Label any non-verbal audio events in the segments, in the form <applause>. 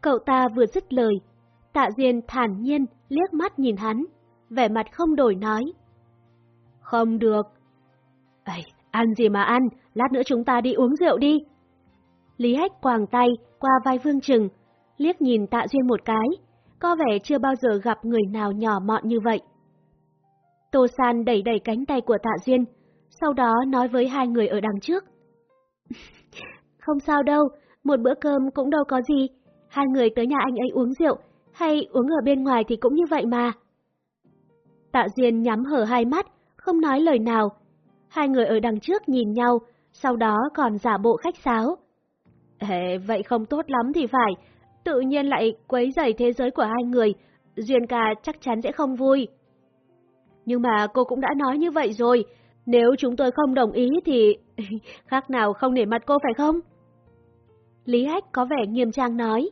Cậu ta vừa dứt lời, Tạ Duyên thản nhiên liếc mắt nhìn hắn, vẻ mặt không đổi nói. Không được. Ây, ăn gì mà ăn, lát nữa chúng ta đi uống rượu đi. Lý Hách quàng tay qua vai Vương Trừng, liếc nhìn Tạ Duyên một cái, có vẻ chưa bao giờ gặp người nào nhỏ mọn như vậy. Tô San đẩy đẩy cánh tay của Tạ Duyên, sau đó nói với hai người ở đằng trước. <laughs> Không sao đâu, một bữa cơm cũng đâu có gì, hai người tới nhà anh ấy uống rượu, hay uống ở bên ngoài thì cũng như vậy mà. Tạ Duyên nhắm hở hai mắt, không nói lời nào. Hai người ở đằng trước nhìn nhau, sau đó còn giả bộ khách sáo. Ê, vậy không tốt lắm thì phải, tự nhiên lại quấy rầy thế giới của hai người, Duyên ca chắc chắn sẽ không vui. Nhưng mà cô cũng đã nói như vậy rồi, nếu chúng tôi không đồng ý thì <laughs> khác nào không nể mặt cô phải không? Lý Hách có vẻ nghiêm trang nói.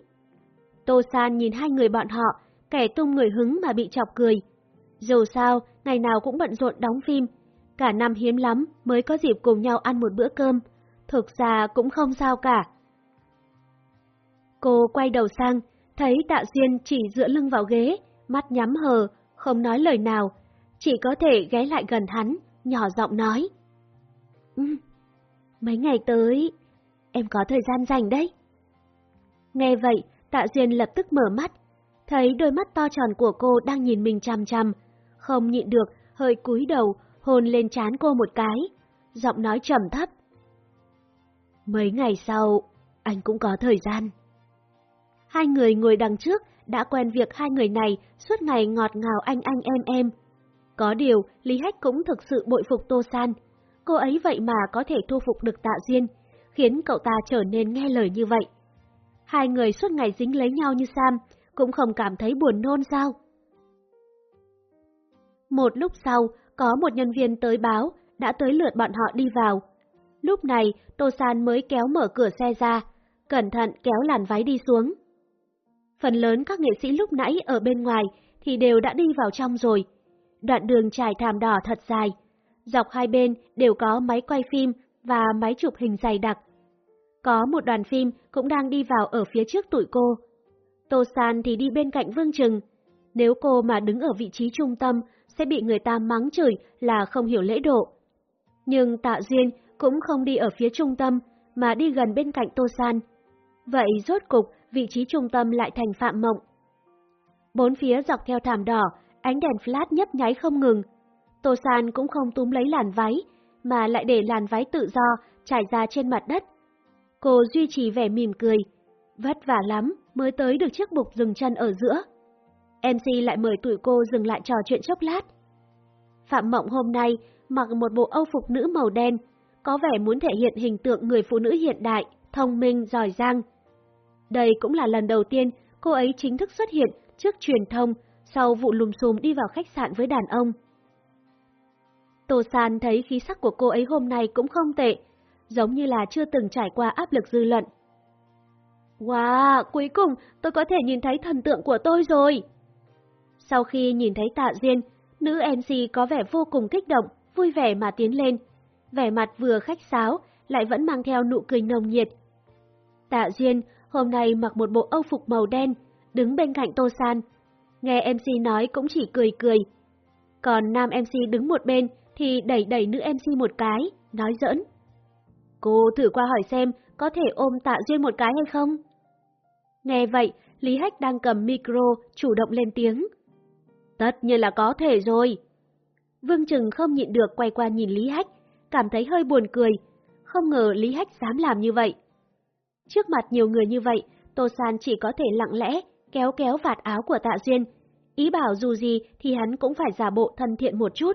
Tô San nhìn hai người bọn họ, kẻ tung người hứng mà bị chọc cười. Dù sao, ngày nào cũng bận rộn đóng phim, cả năm hiếm lắm mới có dịp cùng nhau ăn một bữa cơm, thực ra cũng không sao cả. Cô quay đầu sang, thấy Tạ Duyên chỉ dựa lưng vào ghế, mắt nhắm hờ, không nói lời nào, chỉ có thể ghé lại gần hắn, nhỏ giọng nói. Ừ, mấy ngày tới, em có thời gian rảnh đấy. Nghe vậy, Tạ Duyên lập tức mở mắt, thấy đôi mắt to tròn của cô đang nhìn mình chằm chằm, không nhịn được, hơi cúi đầu, hôn lên trán cô một cái, giọng nói trầm thấp. Mấy ngày sau, anh cũng có thời gian. Hai người ngồi đằng trước đã quen việc hai người này suốt ngày ngọt ngào anh anh em em. Có điều, Lý Hách cũng thực sự bội phục Tô San. Cô ấy vậy mà có thể thu phục được Tạ Duyên, khiến cậu ta trở nên nghe lời như vậy. Hai người suốt ngày dính lấy nhau như Sam, cũng không cảm thấy buồn nôn sao? Một lúc sau, có một nhân viên tới báo, đã tới lượt bọn họ đi vào. Lúc này, Tô San mới kéo mở cửa xe ra, cẩn thận kéo làn váy đi xuống. Phần lớn các nghệ sĩ lúc nãy ở bên ngoài thì đều đã đi vào trong rồi. Đoạn đường trải thảm đỏ thật dài. Dọc hai bên đều có máy quay phim và máy chụp hình dày đặc. Có một đoàn phim cũng đang đi vào ở phía trước tụi cô. Tô San thì đi bên cạnh Vương Trừng. Nếu cô mà đứng ở vị trí trung tâm sẽ bị người ta mắng chửi là không hiểu lễ độ. Nhưng Tạ Duyên cũng không đi ở phía trung tâm mà đi gần bên cạnh Tô San. Vậy rốt cục vị trí trung tâm lại thành Phạm Mộng. Bốn phía dọc theo thảm đỏ, ánh đèn flash nhấp nháy không ngừng. Tô San cũng không túm lấy làn váy, mà lại để làn váy tự do trải ra trên mặt đất. Cô duy trì vẻ mỉm cười, vất vả lắm mới tới được chiếc bục dừng chân ở giữa. MC lại mời tụi cô dừng lại trò chuyện chốc lát. Phạm Mộng hôm nay mặc một bộ âu phục nữ màu đen, có vẻ muốn thể hiện hình tượng người phụ nữ hiện đại, thông minh, giỏi giang. Đây cũng là lần đầu tiên cô ấy chính thức xuất hiện trước truyền thông sau vụ lùm xùm đi vào khách sạn với đàn ông. Tô San thấy khí sắc của cô ấy hôm nay cũng không tệ, giống như là chưa từng trải qua áp lực dư luận. Wow, cuối cùng tôi có thể nhìn thấy thần tượng của tôi rồi. Sau khi nhìn thấy Tạ Duyên, nữ MC có vẻ vô cùng kích động, vui vẻ mà tiến lên. Vẻ mặt vừa khách sáo, lại vẫn mang theo nụ cười nồng nhiệt. Tạ Duyên hôm nay mặc một bộ âu phục màu đen, đứng bên cạnh Tô San. Nghe MC nói cũng chỉ cười cười. Còn nam MC đứng một bên thì đẩy đẩy nữ MC một cái, nói giỡn. Cô thử qua hỏi xem có thể ôm Tạ Duyên một cái hay không? Nghe vậy, Lý Hách đang cầm micro, chủ động lên tiếng. Tất nhiên là có thể rồi. Vương Trừng không nhịn được quay qua nhìn Lý Hách, cảm thấy hơi buồn cười. Không ngờ Lý Hách dám làm như vậy. Trước mặt nhiều người như vậy, Tô San chỉ có thể lặng lẽ kéo kéo vạt áo của Tạ Duyên. Ý bảo dù gì thì hắn cũng phải giả bộ thân thiện một chút.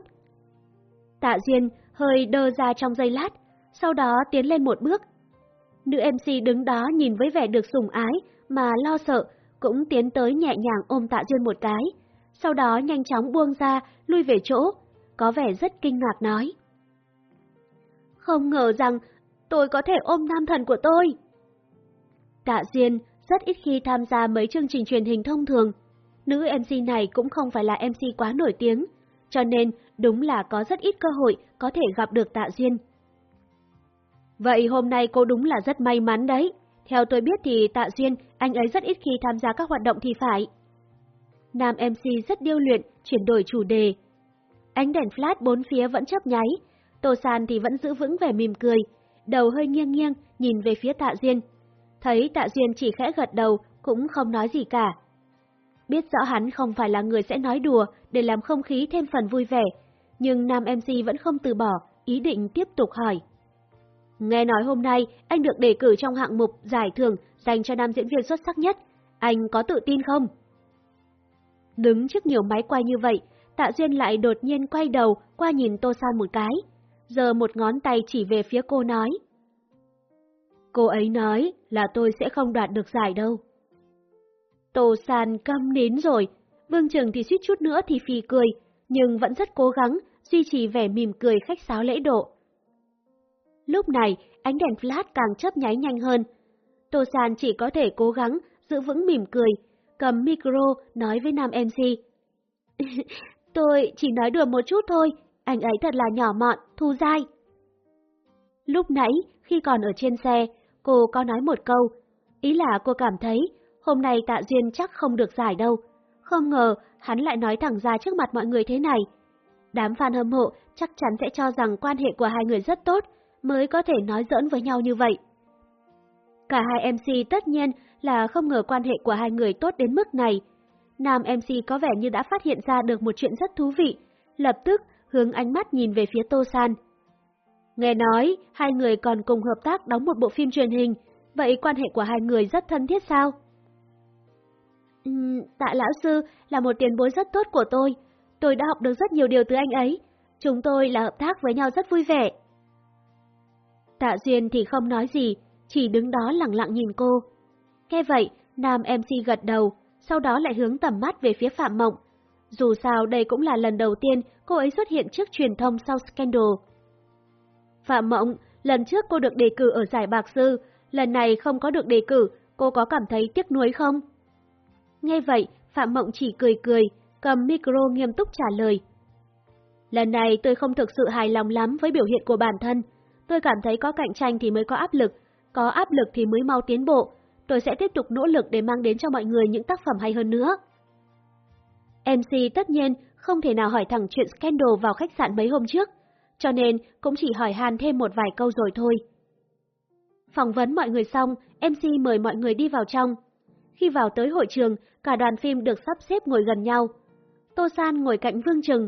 Tạ Duyên hơi đơ ra trong giây lát, sau đó tiến lên một bước. Nữ MC đứng đó nhìn với vẻ được sủng ái mà lo sợ, cũng tiến tới nhẹ nhàng ôm Tạ Duyên một cái, sau đó nhanh chóng buông ra, lui về chỗ, có vẻ rất kinh ngạc nói. Không ngờ rằng tôi có thể ôm nam thần của tôi. Tạ Duyên rất ít khi tham gia mấy chương trình truyền hình thông thường. Nữ MC này cũng không phải là MC quá nổi tiếng, cho nên đúng là có rất ít cơ hội có thể gặp được Tạ Duyên. Vậy hôm nay cô đúng là rất may mắn đấy, Theo tôi biết thì Tạ Duyên, anh ấy rất ít khi tham gia các hoạt động thì phải. Nam MC rất điêu luyện, chuyển đổi chủ đề. Ánh đèn flash bốn phía vẫn chớp nháy, Tô San thì vẫn giữ vững vẻ mỉm cười, đầu hơi nghiêng nghiêng nhìn về phía Tạ Duyên. Thấy Tạ Duyên chỉ khẽ gật đầu, cũng không nói gì cả. Biết rõ hắn không phải là người sẽ nói đùa để làm không khí thêm phần vui vẻ, nhưng Nam MC vẫn không từ bỏ, ý định tiếp tục hỏi. Nghe nói hôm nay anh được đề cử trong hạng mục giải thưởng dành cho nam diễn viên xuất sắc nhất, anh có tự tin không? Đứng trước nhiều máy quay như vậy, Tạ Duyên lại đột nhiên quay đầu qua nhìn Tô San một cái, giờ một ngón tay chỉ về phía cô nói. Cô ấy nói là tôi sẽ không đoạt được giải đâu. Tô San câm nín rồi, Vương Trường thì suýt chút nữa thì phì cười, nhưng vẫn rất cố gắng duy trì vẻ mỉm cười khách sáo lễ độ. Lúc này, ánh đèn flash càng chớp nháy nhanh hơn. Tô San chỉ có thể cố gắng giữ vững mỉm cười, cầm micro nói với nam MC. <laughs> Tôi chỉ nói đùa một chút thôi, anh ấy thật là nhỏ mọn, thu dai. Lúc nãy, khi còn ở trên xe, cô có nói một câu. Ý là cô cảm thấy hôm nay Tạ Duyên chắc không được giải đâu. Không ngờ hắn lại nói thẳng ra trước mặt mọi người thế này. Đám fan hâm mộ chắc chắn sẽ cho rằng quan hệ của hai người rất tốt, mới có thể nói giỡn với nhau như vậy. Cả hai MC tất nhiên là không ngờ quan hệ của hai người tốt đến mức này. Nam MC có vẻ như đã phát hiện ra được một chuyện rất thú vị, lập tức hướng ánh mắt nhìn về phía Tô San. Nghe nói, hai người còn cùng hợp tác đóng một bộ phim truyền hình, vậy quan hệ của hai người rất thân thiết sao? Uhm, tạ lão sư là một tiền bối rất tốt của tôi, tôi đã học được rất nhiều điều từ anh ấy, chúng tôi là hợp tác với nhau rất vui vẻ. Tạ Duyên thì không nói gì, chỉ đứng đó lặng lặng nhìn cô. Nghe vậy, nam MC gật đầu, sau đó lại hướng tầm mắt về phía Phạm Mộng. Dù sao đây cũng là lần đầu tiên cô ấy xuất hiện trước truyền thông sau scandal. Phạm Mộng, lần trước cô được đề cử ở giải bạc sư, lần này không có được đề cử, cô có cảm thấy tiếc nuối không? Nghe vậy, Phạm Mộng chỉ cười cười, cầm micro nghiêm túc trả lời. Lần này tôi không thực sự hài lòng lắm với biểu hiện của bản thân. Tôi cảm thấy có cạnh tranh thì mới có áp lực, có áp lực thì mới mau tiến bộ. Tôi sẽ tiếp tục nỗ lực để mang đến cho mọi người những tác phẩm hay hơn nữa. MC tất nhiên không thể nào hỏi thẳng chuyện scandal vào khách sạn mấy hôm trước, cho nên cũng chỉ hỏi Hàn thêm một vài câu rồi thôi. Phỏng vấn mọi người xong, MC mời mọi người đi vào trong. Khi vào tới hội trường, cả đoàn phim được sắp xếp ngồi gần nhau. Tô San ngồi cạnh Vương Trừng.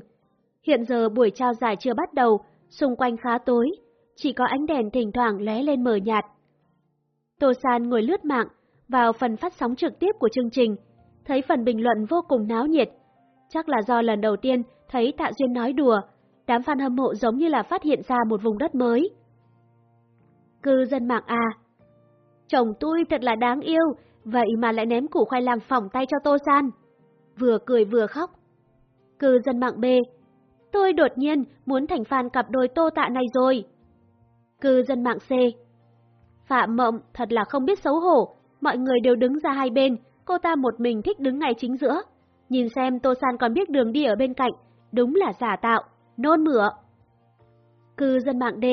Hiện giờ buổi trao giải chưa bắt đầu, xung quanh khá tối, chỉ có ánh đèn thỉnh thoảng lóe lên mờ nhạt. Tô San ngồi lướt mạng, vào phần phát sóng trực tiếp của chương trình, thấy phần bình luận vô cùng náo nhiệt. Chắc là do lần đầu tiên thấy Tạ Duyên nói đùa, đám fan hâm mộ giống như là phát hiện ra một vùng đất mới. Cư dân mạng A Chồng tôi thật là đáng yêu, vậy mà lại ném củ khoai lang phỏng tay cho Tô San. Vừa cười vừa khóc. Cư dân mạng B Tôi đột nhiên muốn thành fan cặp đôi tô tạ này rồi. Cư dân mạng C Phạm Mộng thật là không biết xấu hổ, mọi người đều đứng ra hai bên, cô ta một mình thích đứng ngay chính giữa. Nhìn xem Tô San còn biết đường đi ở bên cạnh, đúng là giả tạo, nôn mửa. Cư dân mạng D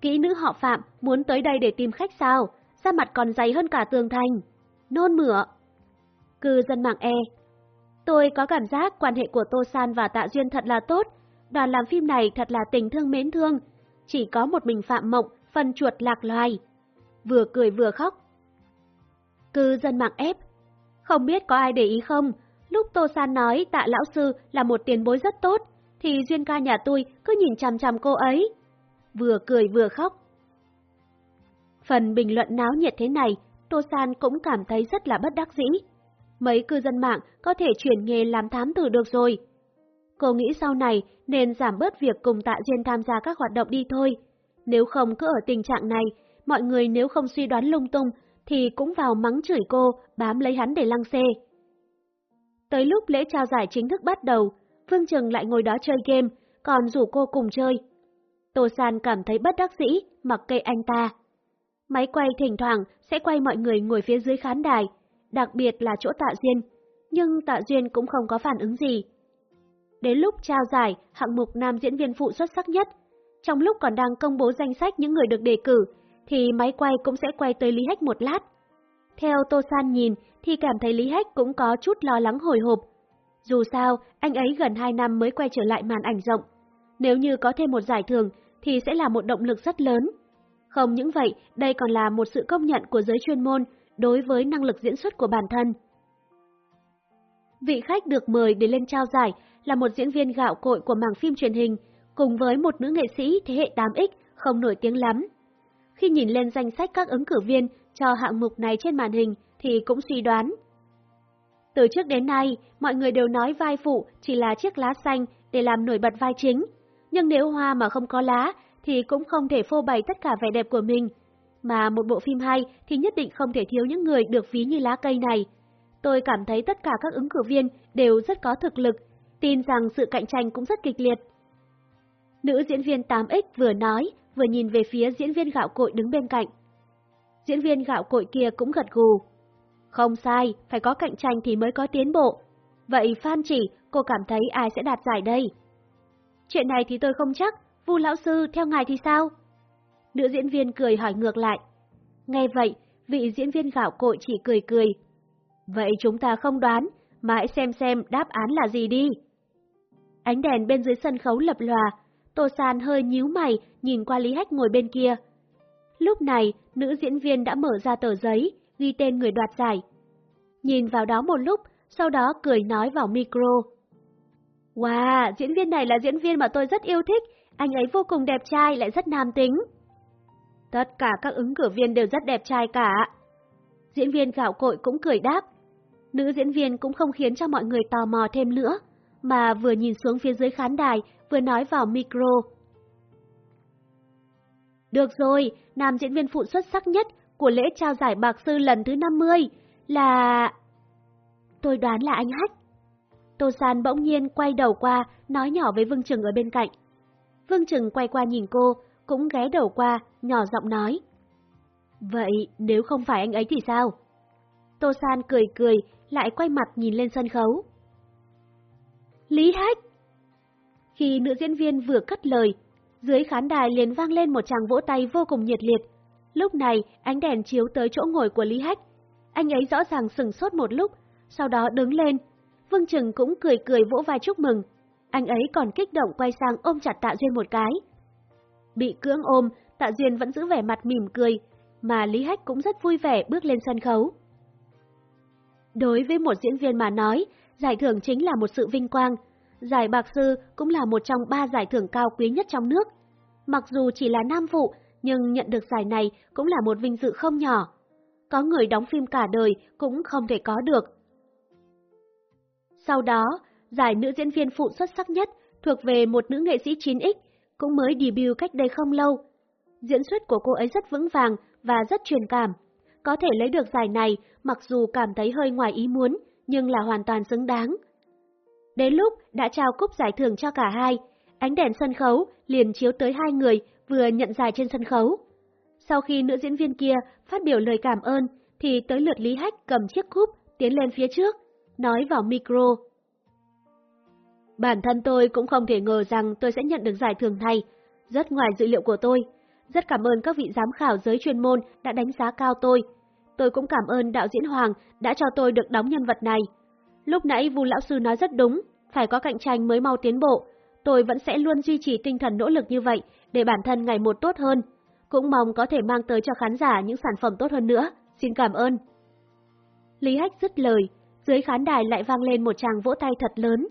Kỹ nữ họ Phạm muốn tới đây để tìm khách sao, da mặt còn dày hơn cả tường thành. Nôn mửa. Cư dân mạng E Tôi có cảm giác quan hệ của Tô San và Tạ Duyên thật là tốt, đoàn làm phim này thật là tình thương mến thương. Chỉ có một mình Phạm Mộng, phần chuột lạc loài. Vừa cười vừa khóc. Cư dân mạng ép. Không biết có ai để ý không, lúc Tô San nói tạ lão sư là một tiền bối rất tốt, thì Duyên ca nhà tôi cứ nhìn chằm chằm cô ấy. Vừa cười vừa khóc. Phần bình luận náo nhiệt thế này, Tô San cũng cảm thấy rất là bất đắc dĩ. Mấy cư dân mạng có thể chuyển nghề làm thám tử được rồi. Cô nghĩ sau này nên giảm bớt việc cùng Tạ Duyên tham gia các hoạt động đi thôi. Nếu không cứ ở tình trạng này, mọi người nếu không suy đoán lung tung thì cũng vào mắng chửi cô, bám lấy hắn để lăng xê. Tới lúc lễ trao giải chính thức bắt đầu, Phương Trừng lại ngồi đó chơi game, còn rủ cô cùng chơi. Tô San cảm thấy bất đắc dĩ, mặc kệ anh ta. Máy quay thỉnh thoảng sẽ quay mọi người ngồi phía dưới khán đài, đặc biệt là chỗ Tạ Duyên, nhưng Tạ Duyên cũng không có phản ứng gì. Đến lúc trao giải hạng mục nam diễn viên phụ xuất sắc nhất, trong lúc còn đang công bố danh sách những người được đề cử, thì máy quay cũng sẽ quay tới Lý Hách một lát. Theo Tô San nhìn thì cảm thấy Lý Hách cũng có chút lo lắng hồi hộp. Dù sao, anh ấy gần 2 năm mới quay trở lại màn ảnh rộng. Nếu như có thêm một giải thưởng thì sẽ là một động lực rất lớn. Không những vậy, đây còn là một sự công nhận của giới chuyên môn đối với năng lực diễn xuất của bản thân. Vị khách được mời để lên trao giải là một diễn viên gạo cội của mảng phim truyền hình, cùng với một nữ nghệ sĩ thế hệ 8X không nổi tiếng lắm. Khi nhìn lên danh sách các ứng cử viên cho hạng mục này trên màn hình thì cũng suy đoán. Từ trước đến nay, mọi người đều nói vai phụ chỉ là chiếc lá xanh để làm nổi bật vai chính, nhưng nếu hoa mà không có lá thì cũng không thể phô bày tất cả vẻ đẹp của mình. Mà một bộ phim hay thì nhất định không thể thiếu những người được ví như lá cây này. Tôi cảm thấy tất cả các ứng cử viên đều rất có thực lực, tin rằng sự cạnh tranh cũng rất kịch liệt. Nữ diễn viên 8X vừa nói, vừa nhìn về phía diễn viên gạo cội đứng bên cạnh. Diễn viên gạo cội kia cũng gật gù. Không sai, phải có cạnh tranh thì mới có tiến bộ. Vậy Phan chỉ, cô cảm thấy ai sẽ đạt giải đây? Chuyện này thì tôi không chắc, Vu lão sư theo ngài thì sao? Nữ diễn viên cười hỏi ngược lại. Nghe vậy, vị diễn viên gạo cội chỉ cười cười. Vậy chúng ta không đoán, mà hãy xem xem đáp án là gì đi. Ánh đèn bên dưới sân khấu lập lòa, Tô San hơi nhíu mày nhìn qua Lý Hách ngồi bên kia. Lúc này, nữ diễn viên đã mở ra tờ giấy, ghi tên người đoạt giải. Nhìn vào đó một lúc, sau đó cười nói vào micro. Wow, diễn viên này là diễn viên mà tôi rất yêu thích, anh ấy vô cùng đẹp trai lại rất nam tính. Tất cả các ứng cử viên đều rất đẹp trai cả. Diễn viên gạo cội cũng cười đáp. Nữ diễn viên cũng không khiến cho mọi người tò mò thêm nữa, mà vừa nhìn xuống phía dưới khán đài, vừa nói vào micro. Được rồi, nam diễn viên phụ xuất sắc nhất của lễ trao giải bạc sư lần thứ 50 là... Tôi đoán là anh Hách. Tô San bỗng nhiên quay đầu qua, nói nhỏ với Vương Trừng ở bên cạnh. Vương Trừng quay qua nhìn cô, cũng ghé đầu qua, nhỏ giọng nói. Vậy nếu không phải anh ấy thì sao? Tô San cười cười, lại quay mặt nhìn lên sân khấu. Lý Hách! Khi nữ diễn viên vừa cất lời, dưới khán đài liền vang lên một tràng vỗ tay vô cùng nhiệt liệt. Lúc này, ánh đèn chiếu tới chỗ ngồi của Lý Hách. Anh ấy rõ ràng sừng sốt một lúc, sau đó đứng lên. Vương Trừng cũng cười cười vỗ vai chúc mừng. Anh ấy còn kích động quay sang ôm chặt Tạ Duyên một cái. Bị cưỡng ôm, Tạ Duyên vẫn giữ vẻ mặt mỉm cười, mà Lý Hách cũng rất vui vẻ bước lên sân khấu. Đối với một diễn viên mà nói, giải thưởng chính là một sự vinh quang. Giải bạc sư cũng là một trong ba giải thưởng cao quý nhất trong nước. Mặc dù chỉ là nam phụ, nhưng nhận được giải này cũng là một vinh dự không nhỏ. Có người đóng phim cả đời cũng không thể có được. Sau đó, giải nữ diễn viên phụ xuất sắc nhất thuộc về một nữ nghệ sĩ 9X, cũng mới debut cách đây không lâu. Diễn xuất của cô ấy rất vững vàng và rất truyền cảm. Có thể lấy được giải này mặc dù cảm thấy hơi ngoài ý muốn, nhưng là hoàn toàn xứng đáng. Đến lúc đã trao cúp giải thưởng cho cả hai, ánh đèn sân khấu liền chiếu tới hai người vừa nhận giải trên sân khấu. Sau khi nữ diễn viên kia phát biểu lời cảm ơn, thì tới lượt Lý Hách cầm chiếc cúp tiến lên phía trước, nói vào micro. Bản thân tôi cũng không thể ngờ rằng tôi sẽ nhận được giải thưởng này, rất ngoài dự liệu của tôi. Rất cảm ơn các vị giám khảo giới chuyên môn đã đánh giá cao tôi. Tôi cũng cảm ơn đạo diễn Hoàng đã cho tôi được đóng nhân vật này. Lúc nãy Vu lão sư nói rất đúng, phải có cạnh tranh mới mau tiến bộ. Tôi vẫn sẽ luôn duy trì tinh thần nỗ lực như vậy để bản thân ngày một tốt hơn. Cũng mong có thể mang tới cho khán giả những sản phẩm tốt hơn nữa. Xin cảm ơn. Lý Hách dứt lời, dưới khán đài lại vang lên một tràng vỗ tay thật lớn.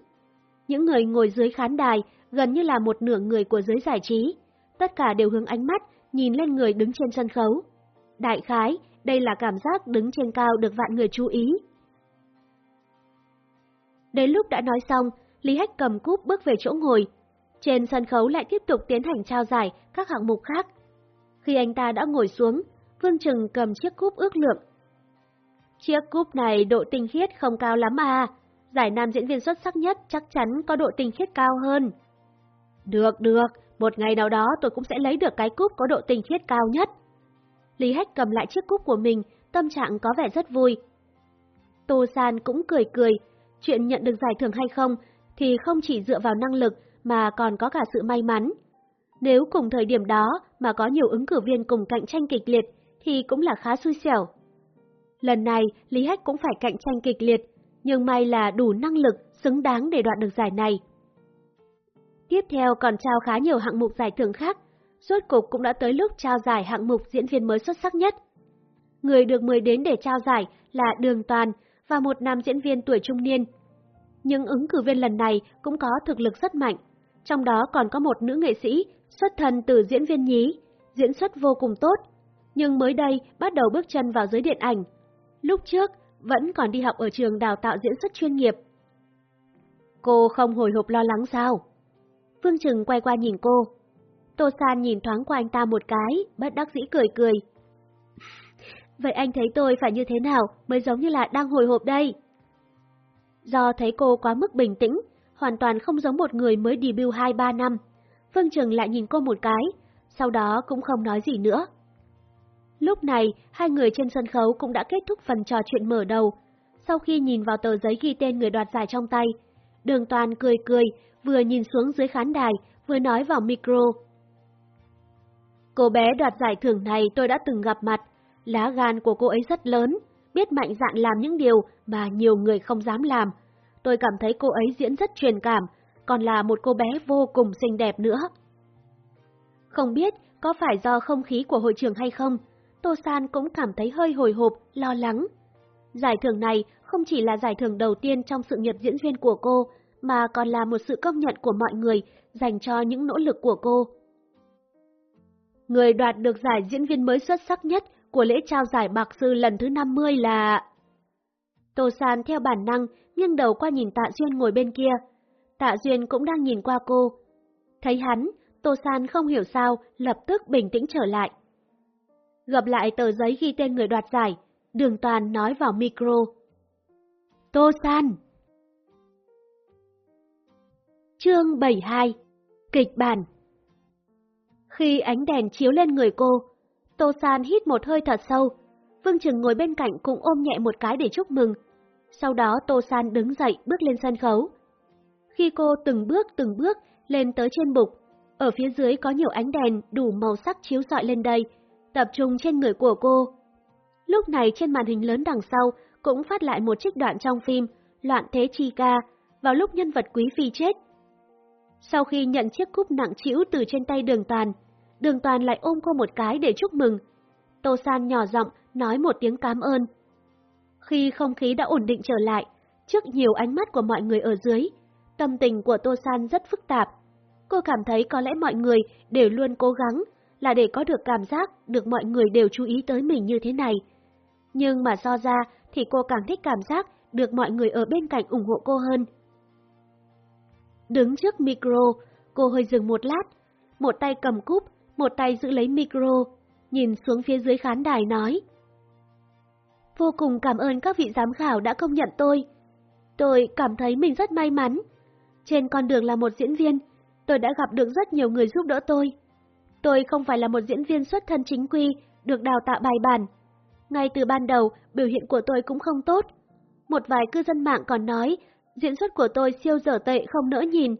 Những người ngồi dưới khán đài gần như là một nửa người của giới giải trí. Tất cả đều hướng ánh mắt nhìn lên người đứng trên sân khấu. Đại khái, đây là cảm giác đứng trên cao được vạn người chú ý. Đến lúc đã nói xong, Lý Hách cầm cúp bước về chỗ ngồi. Trên sân khấu lại tiếp tục tiến hành trao giải các hạng mục khác. Khi anh ta đã ngồi xuống, Vương Trừng cầm chiếc cúp ước lượng. Chiếc cúp này độ tinh khiết không cao lắm à, giải nam diễn viên xuất sắc nhất chắc chắn có độ tinh khiết cao hơn. Được, được, một ngày nào đó tôi cũng sẽ lấy được cái cúp có độ tinh khiết cao nhất. Lý Hách cầm lại chiếc cúp của mình, tâm trạng có vẻ rất vui. Tô San cũng cười cười, chuyện nhận được giải thưởng hay không thì không chỉ dựa vào năng lực mà còn có cả sự may mắn. Nếu cùng thời điểm đó mà có nhiều ứng cử viên cùng cạnh tranh kịch liệt thì cũng là khá xui xẻo. Lần này, Lý Hách cũng phải cạnh tranh kịch liệt, nhưng may là đủ năng lực, xứng đáng để đoạt được giải này. Tiếp theo còn trao khá nhiều hạng mục giải thưởng khác, rốt cục cũng đã tới lúc trao giải hạng mục diễn viên mới xuất sắc nhất. Người được mời đến để trao giải là Đường Toàn và một nam diễn viên tuổi trung niên. Nhưng ứng cử viên lần này cũng có thực lực rất mạnh, trong đó còn có một nữ nghệ sĩ xuất thân từ diễn viên nhí, diễn xuất vô cùng tốt, nhưng mới đây bắt đầu bước chân vào giới điện ảnh. Lúc trước vẫn còn đi học ở trường đào tạo diễn xuất chuyên nghiệp. Cô không hồi hộp lo lắng sao? Phương Trừng quay qua nhìn cô. Tô San nhìn thoáng qua anh ta một cái, bất đắc dĩ cười cười. Vậy anh thấy tôi phải như thế nào mới giống như là đang hồi hộp đây? Do thấy cô quá mức bình tĩnh, hoàn toàn không giống một người mới debut 2-3 năm. Phương Trừng lại nhìn cô một cái, sau đó cũng không nói gì nữa. Lúc này, hai người trên sân khấu cũng đã kết thúc phần trò chuyện mở đầu. Sau khi nhìn vào tờ giấy ghi tên người đoạt giải trong tay, đường toàn cười cười, vừa nhìn xuống dưới khán đài, vừa nói vào micro. Cô bé đoạt giải thưởng này tôi đã từng gặp mặt, lá gan của cô ấy rất lớn, biết mạnh dạn làm những điều mà nhiều người không dám làm. Tôi cảm thấy cô ấy diễn rất truyền cảm, còn là một cô bé vô cùng xinh đẹp nữa. Không biết có phải do không khí của hội trường hay không, Tô San cũng cảm thấy hơi hồi hộp, lo lắng. Giải thưởng này không chỉ là giải thưởng đầu tiên trong sự nghiệp diễn viên của cô, mà còn là một sự công nhận của mọi người dành cho những nỗ lực của cô. Người đoạt được giải diễn viên mới xuất sắc nhất của lễ trao giải Bạc Sư lần thứ 50 là... Tô San theo bản năng nghiêng đầu qua nhìn Tạ Duyên ngồi bên kia. Tạ Duyên cũng đang nhìn qua cô. Thấy hắn, Tô San không hiểu sao, lập tức bình tĩnh trở lại. Gặp lại tờ giấy ghi tên người đoạt giải, đường toàn nói vào micro. Tô San Chương 72 Kịch bản Khi ánh đèn chiếu lên người cô, Tô San hít một hơi thật sâu. Vương Trừng ngồi bên cạnh cũng ôm nhẹ một cái để chúc mừng. Sau đó Tô San đứng dậy bước lên sân khấu. Khi cô từng bước từng bước lên tới trên bục, ở phía dưới có nhiều ánh đèn đủ màu sắc chiếu rọi lên đây, tập trung trên người của cô. Lúc này trên màn hình lớn đằng sau cũng phát lại một trích đoạn trong phim Loạn Thế Chi Ca, vào lúc nhân vật quý phi chết. Sau khi nhận chiếc cúp nặng trĩu từ trên tay đường toàn, đường toàn lại ôm cô một cái để chúc mừng. Tô San nhỏ giọng nói một tiếng cảm ơn. Khi không khí đã ổn định trở lại, trước nhiều ánh mắt của mọi người ở dưới, tâm tình của Tô San rất phức tạp. Cô cảm thấy có lẽ mọi người đều luôn cố gắng là để có được cảm giác được mọi người đều chú ý tới mình như thế này. Nhưng mà so ra thì cô càng thích cảm giác được mọi người ở bên cạnh ủng hộ cô hơn. Đứng trước micro, cô hơi dừng một lát, một tay cầm cúp, một tay giữ lấy micro, nhìn xuống phía dưới khán đài nói. Vô cùng cảm ơn các vị giám khảo đã công nhận tôi. Tôi cảm thấy mình rất may mắn. Trên con đường là một diễn viên, tôi đã gặp được rất nhiều người giúp đỡ tôi. Tôi không phải là một diễn viên xuất thân chính quy, được đào tạo bài bản. Ngay từ ban đầu, biểu hiện của tôi cũng không tốt. Một vài cư dân mạng còn nói, diễn xuất của tôi siêu dở tệ không nỡ nhìn.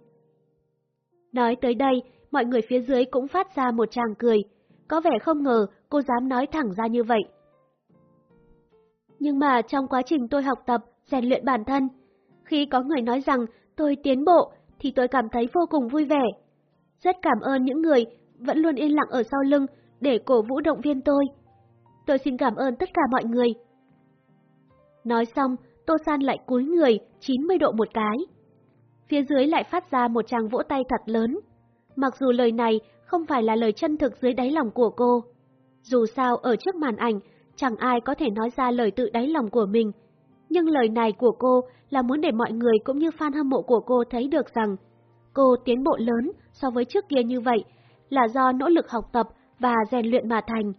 Nói tới đây, mọi người phía dưới cũng phát ra một tràng cười. Có vẻ không ngờ cô dám nói thẳng ra như vậy. Nhưng mà trong quá trình tôi học tập, rèn luyện bản thân, khi có người nói rằng tôi tiến bộ thì tôi cảm thấy vô cùng vui vẻ. Rất cảm ơn những người vẫn luôn yên lặng ở sau lưng để cổ vũ động viên tôi. Tôi xin cảm ơn tất cả mọi người. Nói xong, Tô San lại cúi người 90 độ một cái. Phía dưới lại phát ra một tràng vỗ tay thật lớn. Mặc dù lời này không phải là lời chân thực dưới đáy lòng của cô. Dù sao ở trước màn ảnh, chẳng ai có thể nói ra lời tự đáy lòng của mình. Nhưng lời này của cô là muốn để mọi người cũng như fan hâm mộ của cô thấy được rằng cô tiến bộ lớn so với trước kia như vậy là do nỗ lực học tập và rèn luyện mà thành.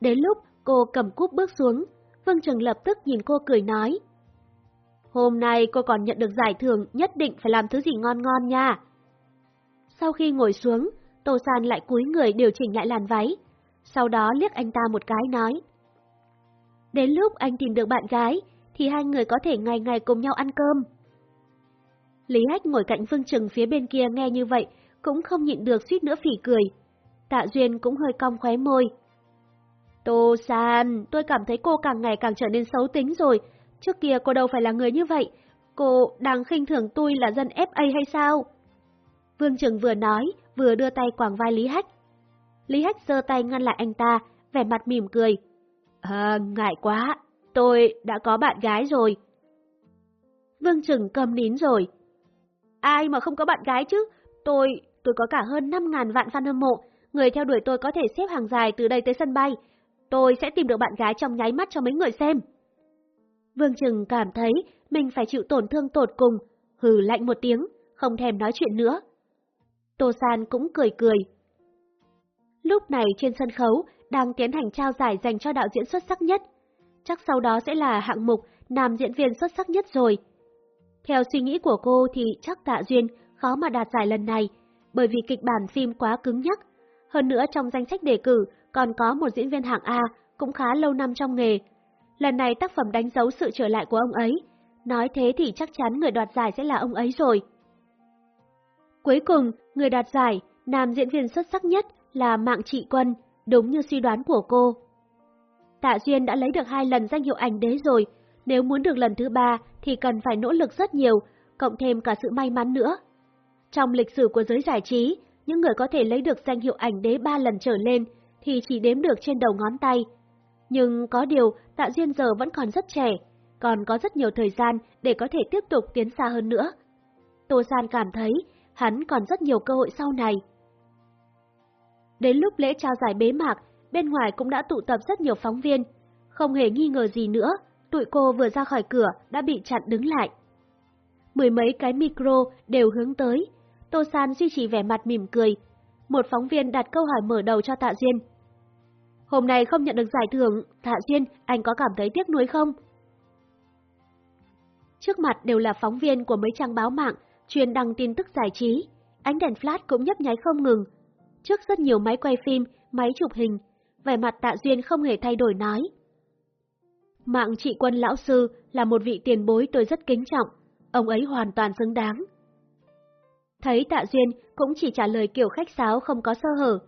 Đến lúc cô cầm cúp bước xuống, Vương Trừng lập tức nhìn cô cười nói. Hôm nay cô còn nhận được giải thưởng nhất định phải làm thứ gì ngon ngon nha. Sau khi ngồi xuống, Tô San lại cúi người điều chỉnh lại làn váy, sau đó liếc anh ta một cái nói. Đến lúc anh tìm được bạn gái, thì hai người có thể ngày ngày cùng nhau ăn cơm. Lý Hách ngồi cạnh Vương Trừng phía bên kia nghe như vậy, cũng không nhịn được suýt nữa phỉ cười. Tạ Duyên cũng hơi cong khóe môi. Tô San, tôi cảm thấy cô càng ngày càng trở nên xấu tính rồi. Trước kia cô đâu phải là người như vậy. Cô đang khinh thường tôi là dân FA hay sao? Vương Trừng vừa nói, vừa đưa tay quàng vai Lý Hách. Lý Hách giơ tay ngăn lại anh ta, vẻ mặt mỉm cười. À, ngại quá, tôi đã có bạn gái rồi. Vương Trừng cầm nín rồi. Ai mà không có bạn gái chứ? Tôi, tôi có cả hơn 5.000 vạn fan hâm mộ. Người theo đuổi tôi có thể xếp hàng dài từ đây tới sân bay. Tôi sẽ tìm được bạn gái trong nháy mắt cho mấy người xem. Vương Trừng cảm thấy mình phải chịu tổn thương tột cùng, hừ lạnh một tiếng, không thèm nói chuyện nữa. Tô San cũng cười cười. Lúc này trên sân khấu đang tiến hành trao giải dành cho đạo diễn xuất sắc nhất. Chắc sau đó sẽ là hạng mục nam diễn viên xuất sắc nhất rồi. Theo suy nghĩ của cô thì chắc Tạ Duyên khó mà đạt giải lần này, bởi vì kịch bản phim quá cứng nhắc. Hơn nữa trong danh sách đề cử còn có một diễn viên hạng A cũng khá lâu năm trong nghề. Lần này tác phẩm đánh dấu sự trở lại của ông ấy. Nói thế thì chắc chắn người đoạt giải sẽ là ông ấy rồi. Cuối cùng, người đoạt giải, nam diễn viên xuất sắc nhất là Mạng Trị Quân, đúng như suy đoán của cô. Tạ Duyên đã lấy được hai lần danh hiệu ảnh đế rồi, nếu muốn được lần thứ ba thì cần phải nỗ lực rất nhiều, cộng thêm cả sự may mắn nữa. Trong lịch sử của giới giải trí, những người có thể lấy được danh hiệu ảnh đế ba lần trở lên thì chỉ đếm được trên đầu ngón tay. Nhưng có điều, Tạ Duyên giờ vẫn còn rất trẻ, còn có rất nhiều thời gian để có thể tiếp tục tiến xa hơn nữa. Tô San cảm thấy hắn còn rất nhiều cơ hội sau này. Đến lúc lễ trao giải bế mạc, bên ngoài cũng đã tụ tập rất nhiều phóng viên. Không hề nghi ngờ gì nữa, tụi cô vừa ra khỏi cửa đã bị chặn đứng lại. Mười mấy cái micro đều hướng tới. Tô San duy trì vẻ mặt mỉm cười. Một phóng viên đặt câu hỏi mở đầu cho Tạ Duyên. Hôm nay không nhận được giải thưởng, Tạ Duyên, anh có cảm thấy tiếc nuối không? Trước mặt đều là phóng viên của mấy trang báo mạng, chuyên đăng tin tức giải trí. Ánh đèn flash cũng nhấp nháy không ngừng. Trước rất nhiều máy quay phim, máy chụp hình, vẻ mặt Tạ Duyên không hề thay đổi nói. Mạng trị quân lão sư là một vị tiền bối tôi rất kính trọng, ông ấy hoàn toàn xứng đáng. Thấy Tạ Duyên cũng chỉ trả lời kiểu khách sáo không có sơ hở.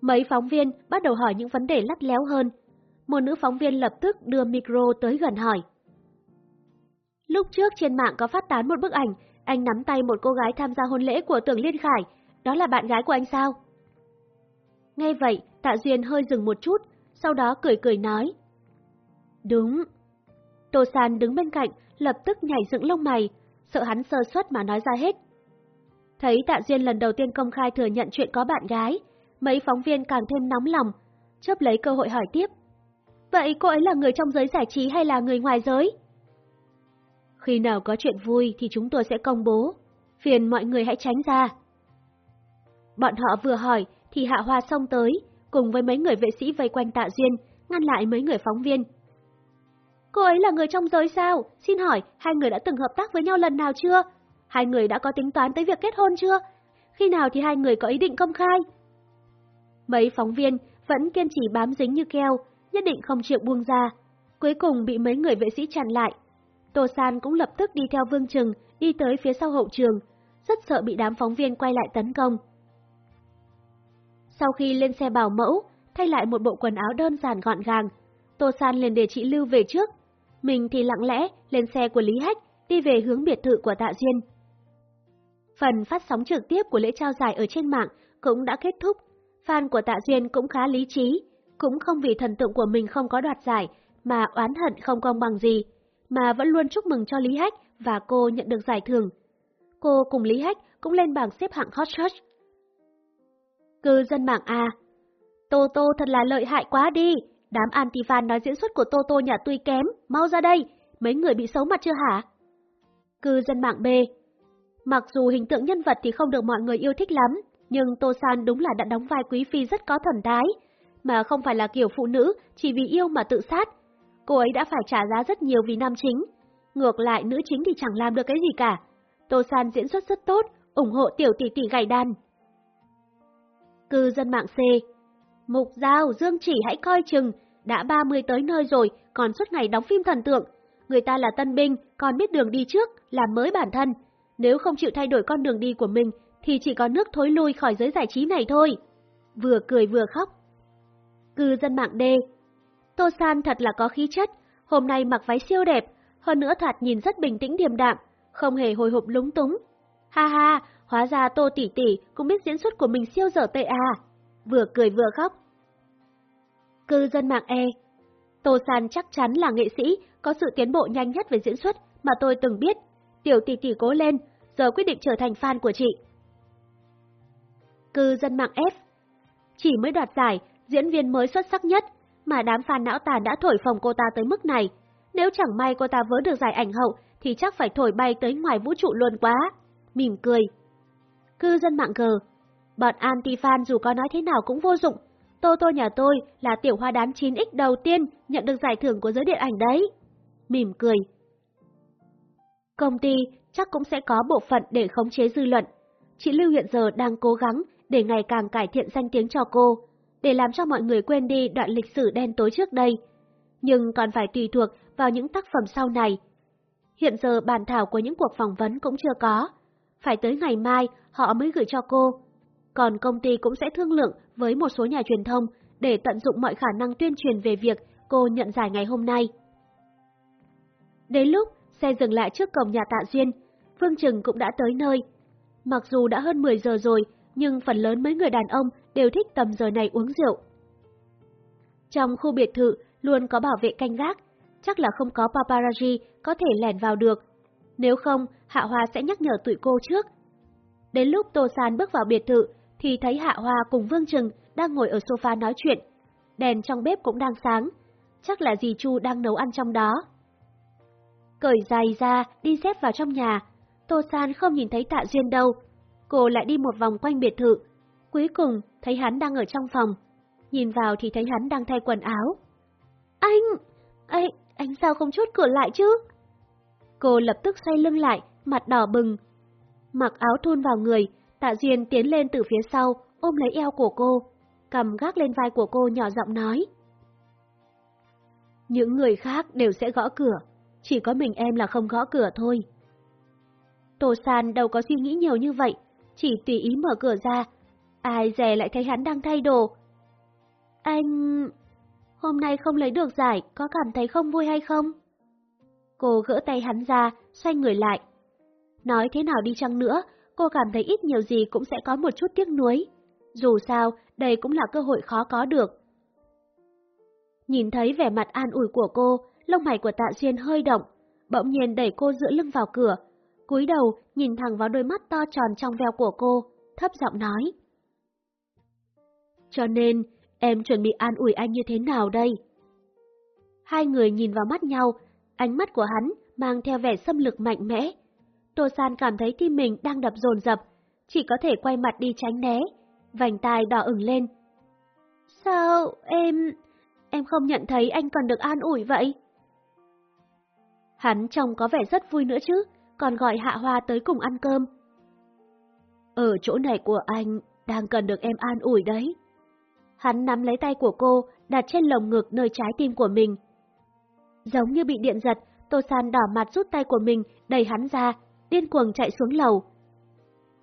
Mấy phóng viên bắt đầu hỏi những vấn đề lắt léo hơn. Một nữ phóng viên lập tức đưa micro tới gần hỏi. Lúc trước trên mạng có phát tán một bức ảnh, anh nắm tay một cô gái tham gia hôn lễ của Tưởng Liên Khải, đó là bạn gái của anh sao? Nghe vậy, Tạ Duyên hơi dừng một chút, sau đó cười cười nói. Đúng. Tô San đứng bên cạnh, lập tức nhảy dựng lông mày, sợ hắn sơ suất mà nói ra hết. Thấy Tạ Duyên lần đầu tiên công khai thừa nhận chuyện có bạn gái, mấy phóng viên càng thêm nóng lòng, chớp lấy cơ hội hỏi tiếp. Vậy cô ấy là người trong giới giải trí hay là người ngoài giới? Khi nào có chuyện vui thì chúng tôi sẽ công bố, phiền mọi người hãy tránh ra. Bọn họ vừa hỏi thì Hạ Hoa xông tới, cùng với mấy người vệ sĩ vây quanh Tạ Duyên, ngăn lại mấy người phóng viên. Cô ấy là người trong giới sao? Xin hỏi, hai người đã từng hợp tác với nhau lần nào chưa? Hai người đã có tính toán tới việc kết hôn chưa? Khi nào thì hai người có ý định công khai? Mấy phóng viên vẫn kiên trì bám dính như keo, nhất định không chịu buông ra. Cuối cùng bị mấy người vệ sĩ chặn lại. Tô San cũng lập tức đi theo Vương Trừng, đi tới phía sau hậu trường, rất sợ bị đám phóng viên quay lại tấn công. Sau khi lên xe bảo mẫu, thay lại một bộ quần áo đơn giản gọn gàng, Tô San liền để chị Lưu về trước. Mình thì lặng lẽ lên xe của Lý Hách, đi về hướng biệt thự của Tạ Duyên. Phần phát sóng trực tiếp của lễ trao giải ở trên mạng cũng đã kết thúc. Fan của Tạ Duyên cũng khá lý trí, cũng không vì thần tượng của mình không có đoạt giải mà oán hận không công bằng gì, mà vẫn luôn chúc mừng cho Lý Hách và cô nhận được giải thưởng. Cô cùng Lý Hách cũng lên bảng xếp hạng hot search. Cư dân mạng A Tô Tô thật là lợi hại quá đi, đám anti-fan nói diễn xuất của Tô Tô nhà tôi kém, mau ra đây, mấy người bị xấu mặt chưa hả? Cư dân mạng B Mặc dù hình tượng nhân vật thì không được mọi người yêu thích lắm, nhưng Tô San đúng là đã đóng vai quý phi rất có thần thái, mà không phải là kiểu phụ nữ chỉ vì yêu mà tự sát. Cô ấy đã phải trả giá rất nhiều vì nam chính. Ngược lại nữ chính thì chẳng làm được cái gì cả. Tô San diễn xuất rất tốt, ủng hộ tiểu tỷ tỷ gầy đàn. Cư dân mạng C Mục Giao, Dương Chỉ hãy coi chừng, đã 30 tới nơi rồi, còn suốt ngày đóng phim thần tượng. Người ta là tân binh, còn biết đường đi trước, làm mới bản thân. Nếu không chịu thay đổi con đường đi của mình, thì chỉ có nước thối lui khỏi giới giải trí này thôi. Vừa cười vừa khóc. Cư dân mạng d. Tô San thật là có khí chất, hôm nay mặc váy siêu đẹp, hơn nữa thoạt nhìn rất bình tĩnh điềm đạm, không hề hồi hộp lúng túng. Ha ha, hóa ra Tô tỷ tỷ cũng biết diễn xuất của mình siêu dở tệ à. Vừa cười vừa khóc. Cư dân mạng E. Tô San chắc chắn là nghệ sĩ có sự tiến bộ nhanh nhất về diễn xuất mà tôi từng biết. Tiểu tỷ tỷ cố lên, giờ quyết định trở thành fan của chị. Cư dân mạng F. Chỉ mới đoạt giải, diễn viên mới xuất sắc nhất, mà đám fan não tàn đã thổi phồng cô ta tới mức này. Nếu chẳng may cô ta vớ được giải ảnh hậu, thì chắc phải thổi bay tới ngoài vũ trụ luôn quá. Mỉm cười. Cư dân mạng G. Bọn anti-fan dù có nói thế nào cũng vô dụng. Tô Tô nhà tôi là tiểu hoa đán 9X đầu tiên nhận được giải thưởng của giới điện ảnh đấy. Mỉm cười. Công ty chắc cũng sẽ có bộ phận để khống chế dư luận. Chị Lưu hiện giờ đang cố gắng để ngày càng cải thiện danh tiếng cho cô, để làm cho mọi người quên đi đoạn lịch sử đen tối trước đây. Nhưng còn phải tùy thuộc vào những tác phẩm sau này. Hiện giờ bản thảo của những cuộc phỏng vấn cũng chưa có. Phải tới ngày mai họ mới gửi cho cô. Còn công ty cũng sẽ thương lượng với một số nhà truyền thông để tận dụng mọi khả năng tuyên truyền về việc cô nhận giải ngày hôm nay. Đến lúc xe dừng lại trước cổng nhà tạ Duyên, Phương Trừng cũng đã tới nơi. Mặc dù đã hơn 10 giờ rồi, nhưng phần lớn mấy người đàn ông đều thích tầm giờ này uống rượu. Trong khu biệt thự luôn có bảo vệ canh gác, chắc là không có paparazzi có thể lẻn vào được. Nếu không, Hạ Hoa sẽ nhắc nhở tụi cô trước. Đến lúc Tô San bước vào biệt thự, thì thấy Hạ Hoa cùng Vương Trừng đang ngồi ở sofa nói chuyện. Đèn trong bếp cũng đang sáng, chắc là dì Chu đang nấu ăn trong đó. Cởi giày ra, đi xếp vào trong nhà, Tô San không nhìn thấy Tạ Duyên đâu. Cô lại đi một vòng quanh biệt thự, cuối cùng thấy hắn đang ở trong phòng. Nhìn vào thì thấy hắn đang thay quần áo. Anh! Anh, anh sao không chốt cửa lại chứ? Cô lập tức xoay lưng lại, mặt đỏ bừng. Mặc áo thun vào người, Tạ Duyên tiến lên từ phía sau, ôm lấy eo của cô, cầm gác lên vai của cô nhỏ giọng nói. Những người khác đều sẽ gõ cửa, chỉ có mình em là không gõ cửa thôi. Tô San đâu có suy nghĩ nhiều như vậy, chỉ tùy ý mở cửa ra. Ai dè lại thấy hắn đang thay đồ. Anh... Hôm nay không lấy được giải, có cảm thấy không vui hay không? Cô gỡ tay hắn ra, xoay người lại. Nói thế nào đi chăng nữa, cô cảm thấy ít nhiều gì cũng sẽ có một chút tiếc nuối. Dù sao, đây cũng là cơ hội khó có được. Nhìn thấy vẻ mặt an ủi của cô, lông mày của Tạ Duyên hơi động, bỗng nhiên đẩy cô dựa lưng vào cửa, cúi đầu nhìn thẳng vào đôi mắt to tròn trong veo của cô, thấp giọng nói. Cho nên, em chuẩn bị an ủi anh như thế nào đây? Hai người nhìn vào mắt nhau, ánh mắt của hắn mang theo vẻ xâm lực mạnh mẽ. Tô San cảm thấy tim mình đang đập dồn dập, chỉ có thể quay mặt đi tránh né, vành tai đỏ ửng lên. Sao em... em không nhận thấy anh còn được an ủi vậy? Hắn trông có vẻ rất vui nữa chứ, còn gọi Hạ Hoa tới cùng ăn cơm. Ở chỗ này của anh, đang cần được em an ủi đấy. Hắn nắm lấy tay của cô, đặt trên lồng ngực nơi trái tim của mình. Giống như bị điện giật, Tô San đỏ mặt rút tay của mình, đẩy hắn ra, điên cuồng chạy xuống lầu.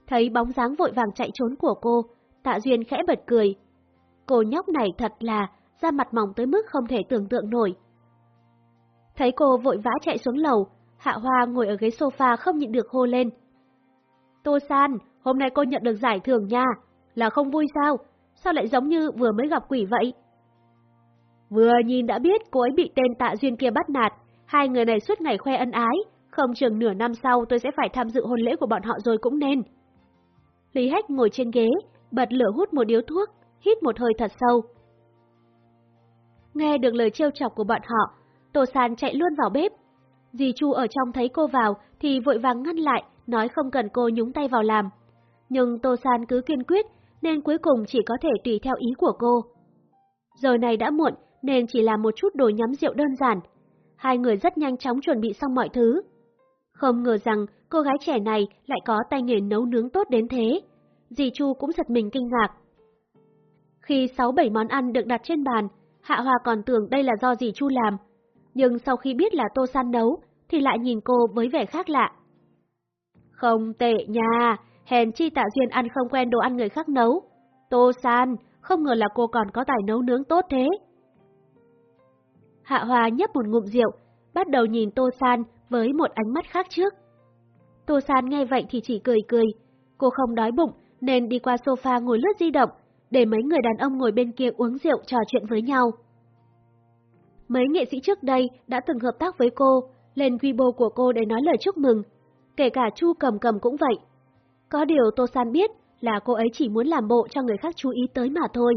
Thấy bóng dáng vội vàng chạy trốn của cô, Tạ Duyên khẽ bật cười. Cô nhóc này thật là, da mặt mỏng tới mức không thể tưởng tượng nổi. Thấy cô vội vã chạy xuống lầu, Hạ Hoa ngồi ở ghế sofa không nhịn được hô lên. Tô San, hôm nay cô nhận được giải thưởng nha, là không vui sao? Sao lại giống như vừa mới gặp quỷ vậy? Vừa nhìn đã biết cô ấy bị tên tạ duyên kia bắt nạt, hai người này suốt ngày khoe ân ái, không chừng nửa năm sau tôi sẽ phải tham dự hôn lễ của bọn họ rồi cũng nên. Lý Hách ngồi trên ghế, bật lửa hút một điếu thuốc, hít một hơi thật sâu. Nghe được lời trêu chọc của bọn họ, Tô San chạy luôn vào bếp, Dì Chu ở trong thấy cô vào thì vội vàng ngăn lại, nói không cần cô nhúng tay vào làm. Nhưng Tô San cứ kiên quyết nên cuối cùng chỉ có thể tùy theo ý của cô. Giờ này đã muộn nên chỉ làm một chút đồ nhắm rượu đơn giản. Hai người rất nhanh chóng chuẩn bị xong mọi thứ. Không ngờ rằng cô gái trẻ này lại có tay nghề nấu nướng tốt đến thế. Dì Chu cũng giật mình kinh ngạc. Khi sáu bảy món ăn được đặt trên bàn, Hạ Hòa còn tưởng đây là do dì Chu làm, nhưng sau khi biết là Tô San nấu, thì lại nhìn cô với vẻ khác lạ. Không tệ nha, hèn chi Tạ Duyên ăn không quen đồ ăn người khác nấu. Tô San, không ngờ là cô còn có tài nấu nướng tốt thế. Hạ Hòa nhấp một ngụm rượu, bắt đầu nhìn Tô San với một ánh mắt khác trước. Tô San nghe vậy thì chỉ cười cười. Cô không đói bụng nên đi qua sofa ngồi lướt di động, để mấy người đàn ông ngồi bên kia uống rượu trò chuyện với nhau. Mấy nghệ sĩ trước đây đã từng hợp tác với cô, lên Weibo của cô để nói lời chúc mừng. Kể cả Chu Cầm Cầm cũng vậy. Có điều Tô San biết là cô ấy chỉ muốn làm bộ cho người khác chú ý tới mà thôi.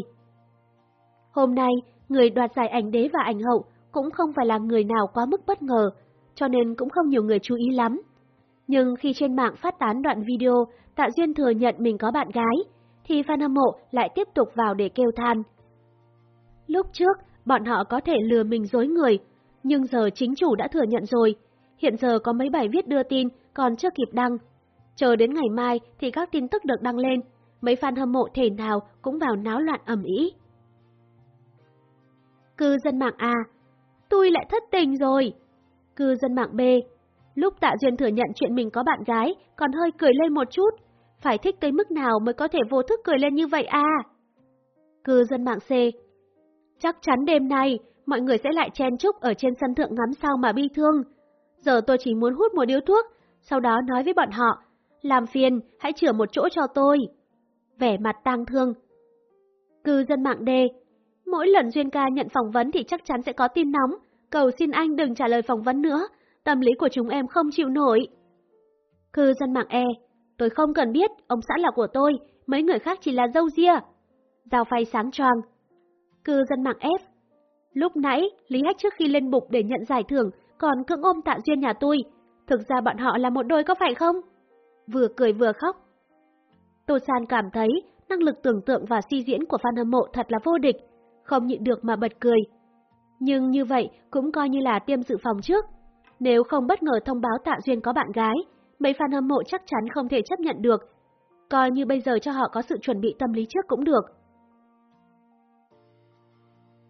Hôm nay, người đoạt giải ảnh đế và ảnh hậu cũng không phải là người nào quá mức bất ngờ, cho nên cũng không nhiều người chú ý lắm. Nhưng khi trên mạng phát tán đoạn video Tạ Duyên thừa nhận mình có bạn gái, thì fan hâm mộ lại tiếp tục vào để kêu than. Lúc trước, bọn họ có thể lừa mình dối người, nhưng giờ chính chủ đã thừa nhận rồi. Hiện giờ có mấy bài viết đưa tin còn chưa kịp đăng. Chờ đến ngày mai thì các tin tức được đăng lên, mấy fan hâm mộ thể nào cũng vào náo loạn ẩm ý. Cư dân mạng A Tôi lại thất tình rồi. Cư dân mạng B Lúc Tạ Duyên thừa nhận chuyện mình có bạn gái, còn hơi cười lên một chút. Phải thích tới mức nào mới có thể vô thức cười lên như vậy à? Cư dân mạng C Chắc chắn đêm nay, mọi người sẽ lại chen chúc ở trên sân thượng ngắm sao mà bi thương. Giờ tôi chỉ muốn hút một điếu thuốc, sau đó nói với bọn họ, làm phiền, hãy chữa một chỗ cho tôi. Vẻ mặt tang thương. Cư dân mạng D Mỗi lần Duyên ca nhận phỏng vấn thì chắc chắn sẽ có tin nóng, cầu xin anh đừng trả lời phỏng vấn nữa, tâm lý của chúng em không chịu nổi. Cư dân mạng E Tôi không cần biết, ông xã là của tôi, mấy người khác chỉ là dâu ria. Giao phay sáng choang. Cư dân mạng ép. Lúc nãy, Lý Hách trước khi lên bục để nhận giải thưởng, còn cưỡng ôm tạ duyên nhà tôi. Thực ra bọn họ là một đôi có phải không? Vừa cười vừa khóc. Tô San cảm thấy năng lực tưởng tượng và suy diễn của fan hâm mộ thật là vô địch, không nhịn được mà bật cười. Nhưng như vậy cũng coi như là tiêm dự phòng trước. Nếu không bất ngờ thông báo Tạ Duyên có bạn gái, mấy fan hâm mộ chắc chắn không thể chấp nhận được. Coi như bây giờ cho họ có sự chuẩn bị tâm lý trước cũng được.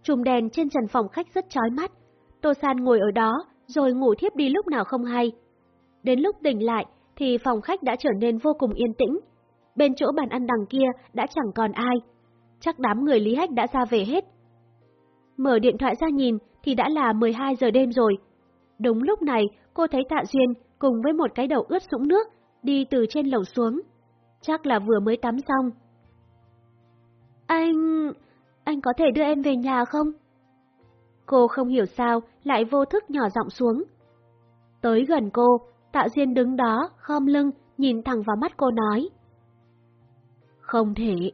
Chùm đèn trên trần phòng khách rất chói mắt. Tô San ngồi ở đó, rồi ngủ thiếp đi lúc nào không hay. Đến lúc tỉnh lại, thì phòng khách đã trở nên vô cùng yên tĩnh. Bên chỗ bàn ăn đằng kia đã chẳng còn ai. Chắc đám người Lý Hách đã ra về hết. Mở điện thoại ra nhìn thì đã là 12 giờ đêm rồi. Đúng lúc này, cô thấy Tạ Duyên cùng với một cái đầu ướt sũng nước, đi từ trên lầu xuống. Chắc là vừa mới tắm xong. Anh anh có thể đưa em về nhà không? Cô không hiểu sao lại vô thức nhỏ giọng xuống. Tới gần cô, Tạ Duyên đứng đó, khom lưng, nhìn thẳng vào mắt cô nói. Không thể.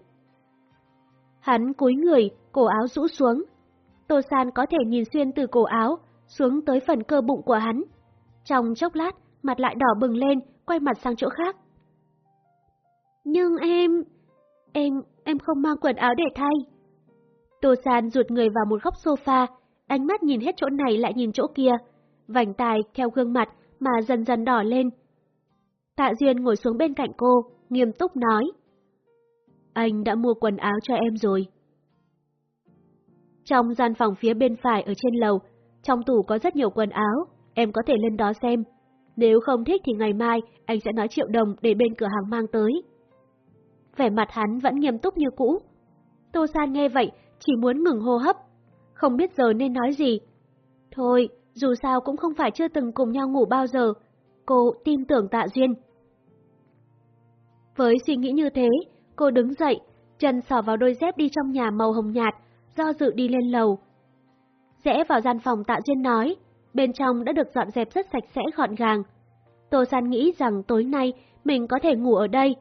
Hắn cúi người, cổ áo rũ xuống. Tô San có thể nhìn xuyên từ cổ áo, xuống tới phần cơ bụng của hắn. Trong chốc lát, mặt lại đỏ bừng lên, quay mặt sang chỗ khác. Nhưng em... em... em không mang quần áo để thay. Tô San ruột người vào một góc sofa, ánh mắt nhìn hết chỗ này lại nhìn chỗ kia, vành tài theo gương mặt mà dần dần đỏ lên. Tạ Duyên ngồi xuống bên cạnh cô, nghiêm túc nói. Anh đã mua quần áo cho em rồi. Trong gian phòng phía bên phải ở trên lầu, trong tủ có rất nhiều quần áo, em có thể lên đó xem. Nếu không thích thì ngày mai anh sẽ nói triệu đồng để bên cửa hàng mang tới. Vẻ mặt hắn vẫn nghiêm túc như cũ. Tô San nghe vậy, chỉ muốn ngừng hô hấp. Không biết giờ nên nói gì. Thôi, dù sao cũng không phải chưa từng cùng nhau ngủ bao giờ. Cô tin tưởng tạ duyên. Với suy nghĩ như thế, cô đứng dậy, chân sỏ vào đôi dép đi trong nhà màu hồng nhạt, do dự đi lên lầu. Rẽ vào gian phòng tạ duyên nói, bên trong đã được dọn dẹp rất sạch sẽ gọn gàng. Tô San nghĩ rằng tối nay mình có thể ngủ ở đây.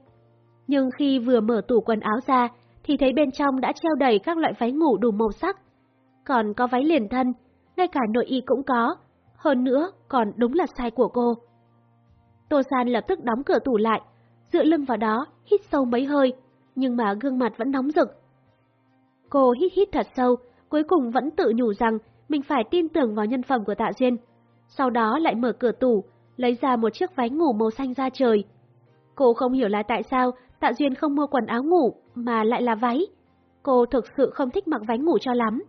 Nhưng khi vừa mở tủ quần áo ra, thì thấy bên trong đã treo đầy các loại váy ngủ đủ màu sắc. Còn có váy liền thân, ngay cả nội y cũng có. Hơn nữa, còn đúng là sai của cô. Tô San lập tức đóng cửa tủ lại, dựa lưng vào đó, hít sâu mấy hơi, nhưng mà gương mặt vẫn nóng rực. Cô hít hít thật sâu, cuối cùng vẫn tự nhủ rằng mình phải tin tưởng vào nhân phẩm của Tạ Duyên. Sau đó lại mở cửa tủ, lấy ra một chiếc váy ngủ màu xanh da trời. Cô không hiểu là tại sao Tạ Duyên không mua quần áo ngủ mà lại là váy. Cô thực sự không thích mặc váy ngủ cho lắm.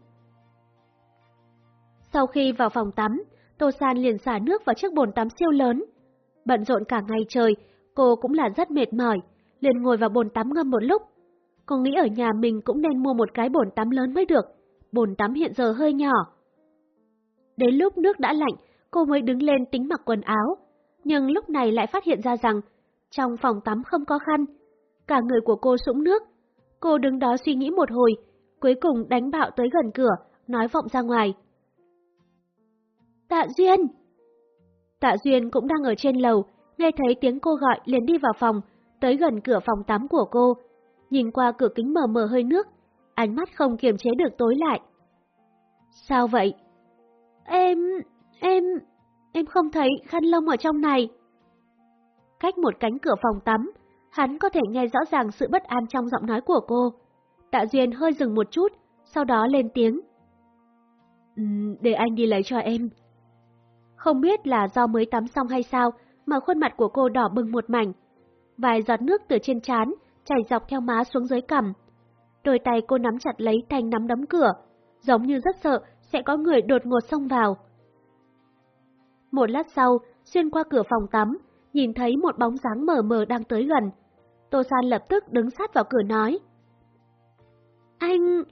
Sau khi vào phòng tắm, Tô San liền xả nước vào chiếc bồn tắm siêu lớn. Bận rộn cả ngày trời, cô cũng là rất mệt mỏi, liền ngồi vào bồn tắm ngâm một lúc. Cô nghĩ ở nhà mình cũng nên mua một cái bồn tắm lớn mới được, bồn tắm hiện giờ hơi nhỏ. Đến lúc nước đã lạnh, cô mới đứng lên tính mặc quần áo, nhưng lúc này lại phát hiện ra rằng trong phòng tắm không có khăn. Cả người của cô sũng nước. Cô đứng đó suy nghĩ một hồi, cuối cùng đánh bạo tới gần cửa, nói vọng ra ngoài. Tạ Duyên! Tạ Duyên cũng đang ở trên lầu, nghe thấy tiếng cô gọi liền đi vào phòng, tới gần cửa phòng tắm của cô. Nhìn qua cửa kính mờ mờ hơi nước, ánh mắt không kiềm chế được tối lại. Sao vậy? Em... em... em không thấy khăn lông ở trong này. Cách một cánh cửa phòng tắm, hắn có thể nghe rõ ràng sự bất an trong giọng nói của cô. Tạ Duyên hơi dừng một chút, sau đó lên tiếng. Um, để anh đi lấy cho em. Không biết là do mới tắm xong hay sao, mà khuôn mặt của cô đỏ bừng một mảnh. Vài giọt nước từ trên trán chảy dọc theo má xuống dưới cằm. Đôi tay cô nắm chặt lấy thành nắm đấm cửa, giống như rất sợ sẽ có người đột ngột xông vào. Một lát sau, xuyên qua cửa phòng tắm, nhìn thấy một bóng dáng mờ mờ đang tới gần. Tô San lập tức đứng sát vào cửa nói. Anh,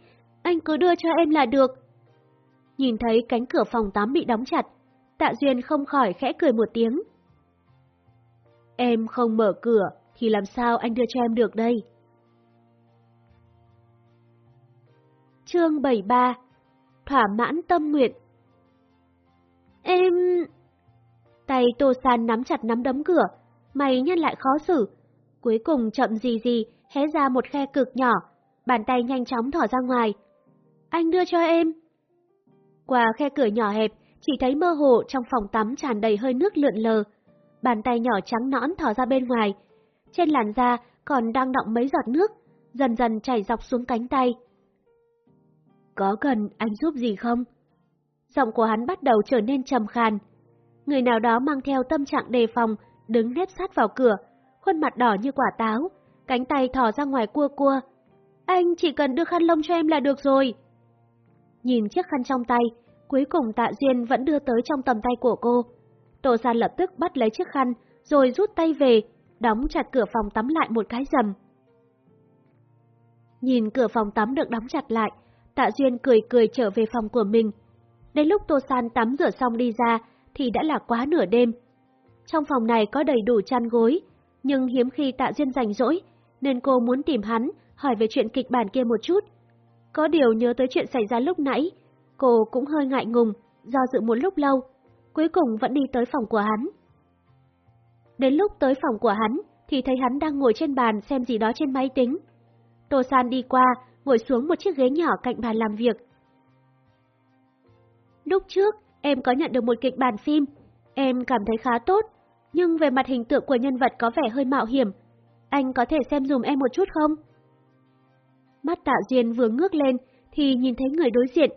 anh cứ đưa cho em là được. Nhìn thấy cánh cửa phòng tắm bị đóng chặt, Tạ Duyên không khỏi khẽ cười một tiếng. Em không mở cửa, thì làm sao anh đưa cho em được đây? Chương 73 Thỏa mãn tâm nguyện Em... Tay Tô San nắm chặt nắm đấm cửa, mày nhăn lại khó xử. Cuối cùng chậm gì gì, hé ra một khe cực nhỏ, bàn tay nhanh chóng thỏ ra ngoài. Anh đưa cho em. Qua khe cửa nhỏ hẹp, chỉ thấy mơ hồ trong phòng tắm tràn đầy hơi nước lượn lờ. Bàn tay nhỏ trắng nõn thỏ ra bên ngoài. Trên làn da còn đang đọng mấy giọt nước, dần dần chảy dọc xuống cánh tay. Có cần anh giúp gì không? Giọng của hắn bắt đầu trở nên trầm khàn. Người nào đó mang theo tâm trạng đề phòng, đứng nép sát vào cửa, khuôn mặt đỏ như quả táo, cánh tay thò ra ngoài cua cua. Anh chỉ cần đưa khăn lông cho em là được rồi. Nhìn chiếc khăn trong tay, cuối cùng tạ duyên vẫn đưa tới trong tầm tay của cô. Tô San lập tức bắt lấy chiếc khăn, rồi rút tay về, đóng chặt cửa phòng tắm lại một cái rầm. Nhìn cửa phòng tắm được đóng chặt lại, Tạ Duyên cười cười trở về phòng của mình. Đến lúc Tô San tắm rửa xong đi ra, thì đã là quá nửa đêm. Trong phòng này có đầy đủ chăn gối, nhưng hiếm khi Tạ Duyên rảnh rỗi, nên cô muốn tìm hắn, hỏi về chuyện kịch bản kia một chút. Có điều nhớ tới chuyện xảy ra lúc nãy, cô cũng hơi ngại ngùng, do dự một lúc lâu, cuối cùng vẫn đi tới phòng của hắn. Đến lúc tới phòng của hắn, thì thấy hắn đang ngồi trên bàn xem gì đó trên máy tính. Tô San đi qua, ngồi xuống một chiếc ghế nhỏ cạnh bàn làm việc. Lúc trước, em có nhận được một kịch bản phim, em cảm thấy khá tốt, nhưng về mặt hình tượng của nhân vật có vẻ hơi mạo hiểm. Anh có thể xem dùm em một chút không? Mắt tạ duyên vừa ngước lên thì nhìn thấy người đối diện,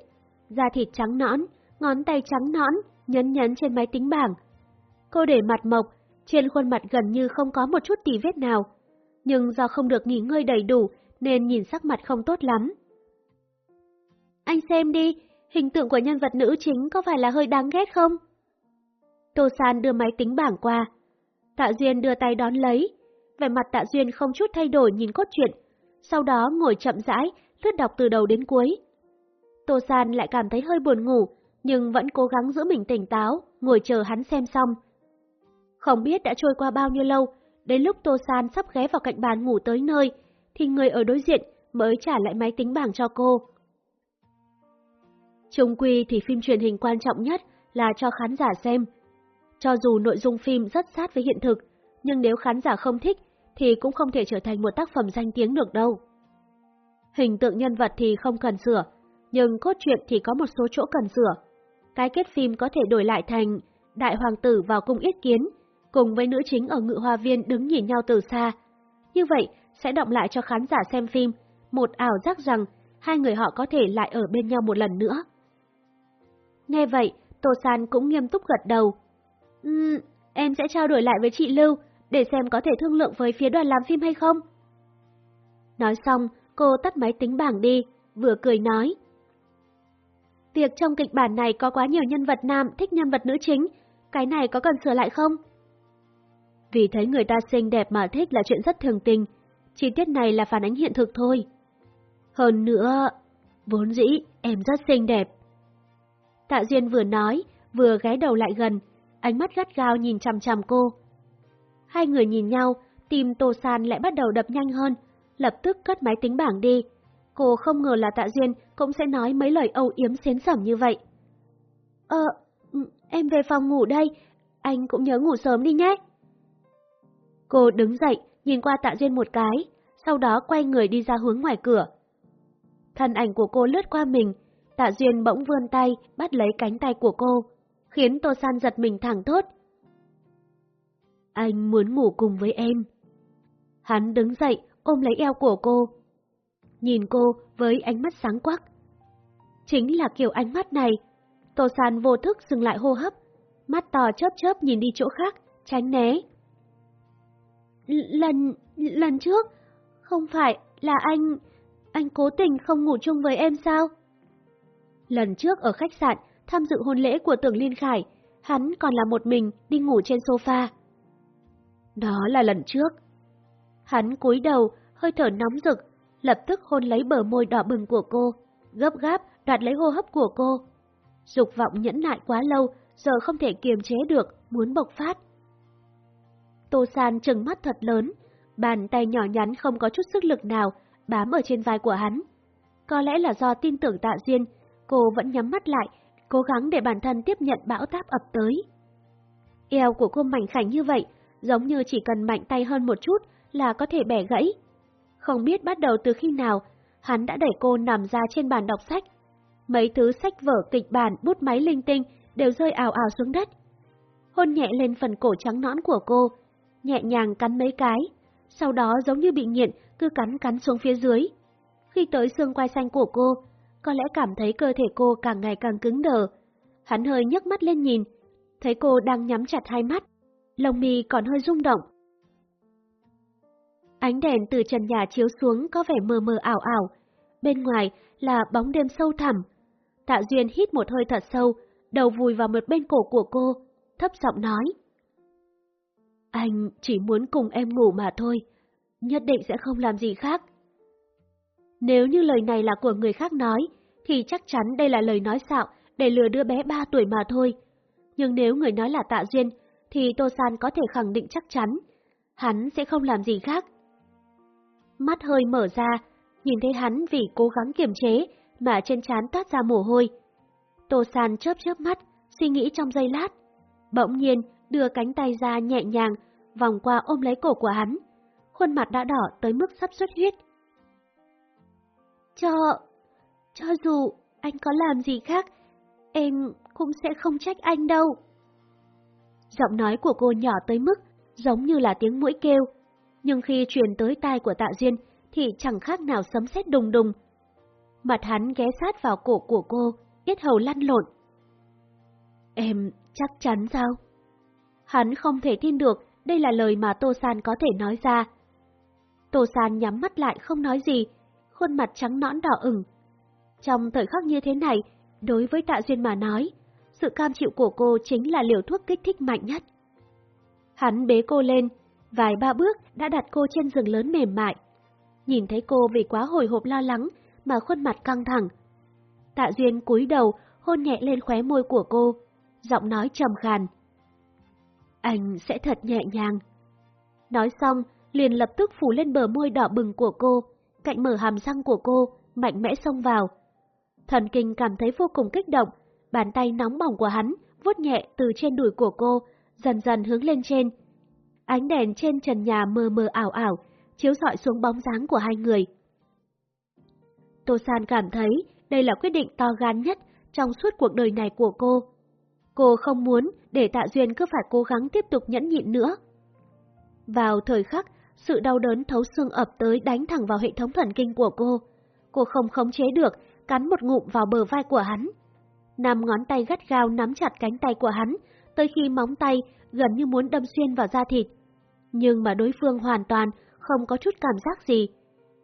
da thịt trắng nõn, ngón tay trắng nõn, nhấn nhấn trên máy tính bảng. Cô để mặt mộc, trên khuôn mặt gần như không có một chút tì vết nào. Nhưng do không được nghỉ ngơi đầy đủ nên nhìn sắc mặt không tốt lắm. Anh xem đi, hình tượng của nhân vật nữ chính có phải là hơi đáng ghét không? Tô San đưa máy tính bảng qua. Tạ Duyên đưa tay đón lấy. Vẻ mặt Tạ Duyên không chút thay đổi nhìn cốt truyện, sau đó ngồi chậm rãi, lướt đọc từ đầu đến cuối. Tô San lại cảm thấy hơi buồn ngủ, nhưng vẫn cố gắng giữ mình tỉnh táo, ngồi chờ hắn xem xong. Không biết đã trôi qua bao nhiêu lâu, đến lúc Tô San sắp ghé vào cạnh bàn ngủ tới nơi, thì người ở đối diện mới trả lại máy tính bảng cho cô. Trung quy thì phim truyền hình quan trọng nhất là cho khán giả xem. Cho dù nội dung phim rất sát với hiện thực, nhưng nếu khán giả không thích thì cũng không thể trở thành một tác phẩm danh tiếng được đâu. Hình tượng nhân vật thì không cần sửa, nhưng cốt truyện thì có một số chỗ cần sửa. Cái kết phim có thể đổi lại thành đại hoàng tử vào cung yết kiến, cùng với nữ chính ở ngự hoa viên đứng nhìn nhau từ xa. Như vậy sẽ động lại cho khán giả xem phim một ảo giác rằng hai người họ có thể lại ở bên nhau một lần nữa. Nghe vậy, Tô San cũng nghiêm túc gật đầu. Ừm, em sẽ trao đổi lại với chị Lưu để xem có thể thương lượng với phía đoàn làm phim hay không. Nói xong, cô tắt máy tính bảng đi, vừa cười nói. Việc trong kịch bản này có quá nhiều nhân vật nam thích nhân vật nữ chính, cái này có cần sửa lại không? Vì thấy người ta xinh đẹp mà thích là chuyện rất thường tình, chi tiết này là phản ánh hiện thực thôi. Hơn nữa, vốn dĩ em rất xinh đẹp. Tạ Duyên vừa nói, vừa ghé đầu lại gần, ánh mắt gắt gao nhìn chằm chằm cô. Hai người nhìn nhau, tim Tô San lại bắt đầu đập nhanh hơn, lập tức cất máy tính bảng đi. Cô không ngờ là Tạ Duyên cũng sẽ nói mấy lời âu yếm xến sẩm như vậy. Ờ, ừ, em về phòng ngủ đây, anh cũng nhớ ngủ sớm đi nhé. Cô đứng dậy, nhìn qua Tạ Duyên một cái, sau đó quay người đi ra hướng ngoài cửa. Thân ảnh của cô lướt qua mình, Tạ Duyên bỗng vươn tay, bắt lấy cánh tay của cô, khiến Tô San giật mình thẳng thốt. Anh muốn ngủ cùng với em. Hắn đứng dậy, ôm lấy eo của cô. Nhìn cô với ánh mắt sáng quắc. Chính là kiểu ánh mắt này. Tô San vô thức dừng lại hô hấp, mắt to chớp chớp nhìn đi chỗ khác, tránh né. Lần, lần trước, không phải là anh, anh cố tình không ngủ chung với em sao? Lần trước ở khách sạn, tham dự hôn lễ của Tưởng Liên Khải, hắn còn là một mình đi ngủ trên sofa. Đó là lần trước. Hắn cúi đầu, hơi thở nóng rực, lập tức hôn lấy bờ môi đỏ bừng của cô, gấp gáp đoạt lấy hô hấp của cô. Dục vọng nhẫn nại quá lâu, giờ không thể kiềm chế được, muốn bộc phát. Tô San trừng mắt thật lớn, bàn tay nhỏ nhắn không có chút sức lực nào bám ở trên vai của hắn. Có lẽ là do tin tưởng Tạ Duyên, cô vẫn nhắm mắt lại, cố gắng để bản thân tiếp nhận bão táp ập tới. Eo của cô mảnh khảnh như vậy, giống như chỉ cần mạnh tay hơn một chút là có thể bẻ gãy. Không biết bắt đầu từ khi nào, hắn đã đẩy cô nằm ra trên bàn đọc sách. Mấy thứ sách vở kịch bản, bút máy linh tinh đều rơi ảo ảo xuống đất. Hôn nhẹ lên phần cổ trắng nõn của cô, nhẹ nhàng cắn mấy cái, sau đó giống như bị nghiện cứ cắn cắn xuống phía dưới. Khi tới xương quai xanh của cô, có lẽ cảm thấy cơ thể cô càng ngày càng cứng đờ. Hắn hơi nhấc mắt lên nhìn, thấy cô đang nhắm chặt hai mắt, lông mi còn hơi rung động. Ánh đèn từ trần nhà chiếu xuống có vẻ mờ mờ ảo ảo, bên ngoài là bóng đêm sâu thẳm. Tạ Duyên hít một hơi thật sâu, đầu vùi vào một bên cổ của cô, thấp giọng nói. Anh chỉ muốn cùng em ngủ mà thôi, nhất định sẽ không làm gì khác. Nếu như lời này là của người khác nói, thì chắc chắn đây là lời nói xạo để lừa đứa bé 3 tuổi mà thôi. Nhưng nếu người nói là Tạ Duyên, thì Tô San có thể khẳng định chắc chắn, hắn sẽ không làm gì khác. Mắt hơi mở ra, nhìn thấy hắn vì cố gắng kiềm chế mà trên trán toát ra mồ hôi. Tô San chớp chớp mắt, suy nghĩ trong giây lát. Bỗng nhiên đưa cánh tay ra nhẹ nhàng, vòng qua ôm lấy cổ của hắn. Khuôn mặt đã đỏ tới mức sắp xuất huyết. Cho... cho dù anh có làm gì khác, em cũng sẽ không trách anh đâu. Giọng nói của cô nhỏ tới mức giống như là tiếng mũi kêu, nhưng khi truyền tới tai của Tạ Duyên thì chẳng khác nào sấm sét đùng đùng. Mặt hắn ghé sát vào cổ của cô, yết hầu lăn lộn. Em chắc chắn sao? Hắn không thể tin được đây là lời mà Tô San có thể nói ra. Tô San nhắm mắt lại không nói gì, khuôn mặt trắng nõn đỏ ửng. Trong thời khắc như thế này, đối với Tạ Duyên mà nói, sự cam chịu của cô chính là liều thuốc kích thích mạnh nhất. Hắn bế cô lên, vài ba bước đã đặt cô trên giường lớn mềm mại. Nhìn thấy cô vì quá hồi hộp lo lắng mà khuôn mặt căng thẳng. Tạ Duyên cúi đầu hôn nhẹ lên khóe môi của cô, giọng nói trầm khàn. Anh sẽ thật nhẹ nhàng. Nói xong, liền lập tức phủ lên bờ môi đỏ bừng của cô, cạnh mở hàm răng của cô, mạnh mẽ xông vào. Thần kinh cảm thấy vô cùng kích động, bàn tay nóng bỏng của hắn vuốt nhẹ từ trên đùi của cô, dần dần hướng lên trên. Ánh đèn trên trần nhà mờ mờ ảo ảo, chiếu rọi xuống bóng dáng của hai người. Tô San cảm thấy đây là quyết định to gan nhất trong suốt cuộc đời này của cô. Cô không muốn để Tạ Duyên cứ phải cố gắng tiếp tục nhẫn nhịn nữa. Vào thời khắc, sự đau đớn thấu xương ập tới đánh thẳng vào hệ thống thần kinh của cô. Cô không khống chế được, cắn một ngụm vào bờ vai của hắn. Năm ngón tay gắt gao nắm chặt cánh tay của hắn, tới khi móng tay gần như muốn đâm xuyên vào da thịt. Nhưng mà đối phương hoàn toàn không có chút cảm giác gì,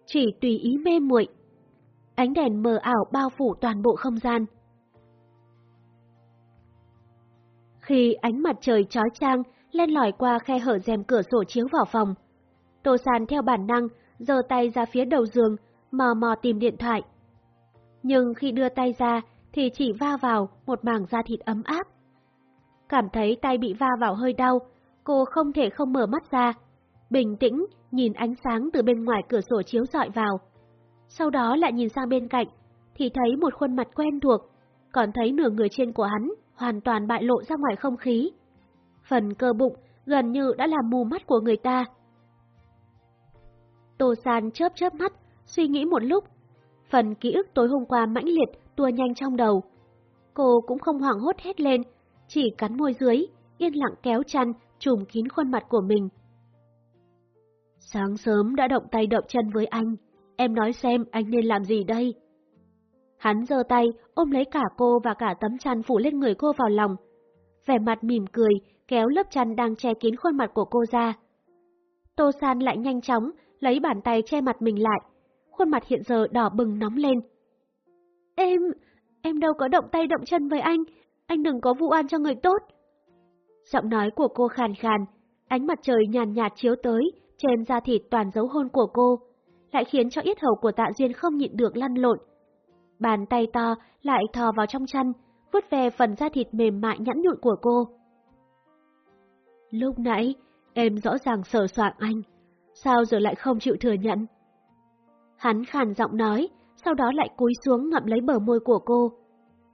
chỉ tùy ý mê muội. Ánh đèn mờ ảo bao phủ toàn bộ không gian. Khi ánh mặt trời chói chang len lỏi qua khe hở rèm cửa sổ chiếu vào phòng, Tô San theo bản năng giơ tay ra phía đầu giường, mò mò tìm điện thoại. Nhưng khi đưa tay ra thì chỉ va vào một mảng da thịt ấm áp. Cảm thấy tay bị va vào hơi đau, cô không thể không mở mắt ra. Bình tĩnh nhìn ánh sáng từ bên ngoài cửa sổ chiếu dọi vào. Sau đó lại nhìn sang bên cạnh, thì thấy một khuôn mặt quen thuộc, còn thấy nửa người trên của hắn hoàn toàn bại lộ ra ngoài không khí. Phần cơ bụng gần như đã làm mù mắt của người ta. Tô San chớp chớp mắt, suy nghĩ một lúc. Phần ký ức tối hôm qua mãnh liệt tua nhanh trong đầu. Cô cũng không hoảng hốt hết lên, chỉ cắn môi dưới, yên lặng kéo chăn, trùm kín khuôn mặt của mình. Sáng sớm đã động tay động chân với anh, em nói xem anh nên làm gì đây? Hắn giơ tay, ôm lấy cả cô và cả tấm chăn phủ lên người cô vào lòng. Vẻ mặt mỉm cười, kéo lớp chăn đang che kín khuôn mặt của cô ra. Tô San lại nhanh chóng, lấy bàn tay che mặt mình lại. Khuôn mặt hiện giờ đỏ bừng nóng lên. Em, em đâu có động tay động chân với anh, anh đừng có vụ oan cho người tốt. Giọng nói của cô khàn khàn, ánh mặt trời nhàn nhạt chiếu tới, trên da thịt toàn dấu hôn của cô, lại khiến cho yết hầu của tạ duyên không nhịn được lăn lộn. Bàn tay to lại thò vào trong chăn, vuốt về phần da thịt mềm mại nhẵn nhụn của cô. Lúc nãy, em rõ ràng sờ soạng anh, sao giờ lại không chịu thừa nhận? Hắn khàn giọng nói, sau đó lại cúi xuống ngậm lấy bờ môi của cô.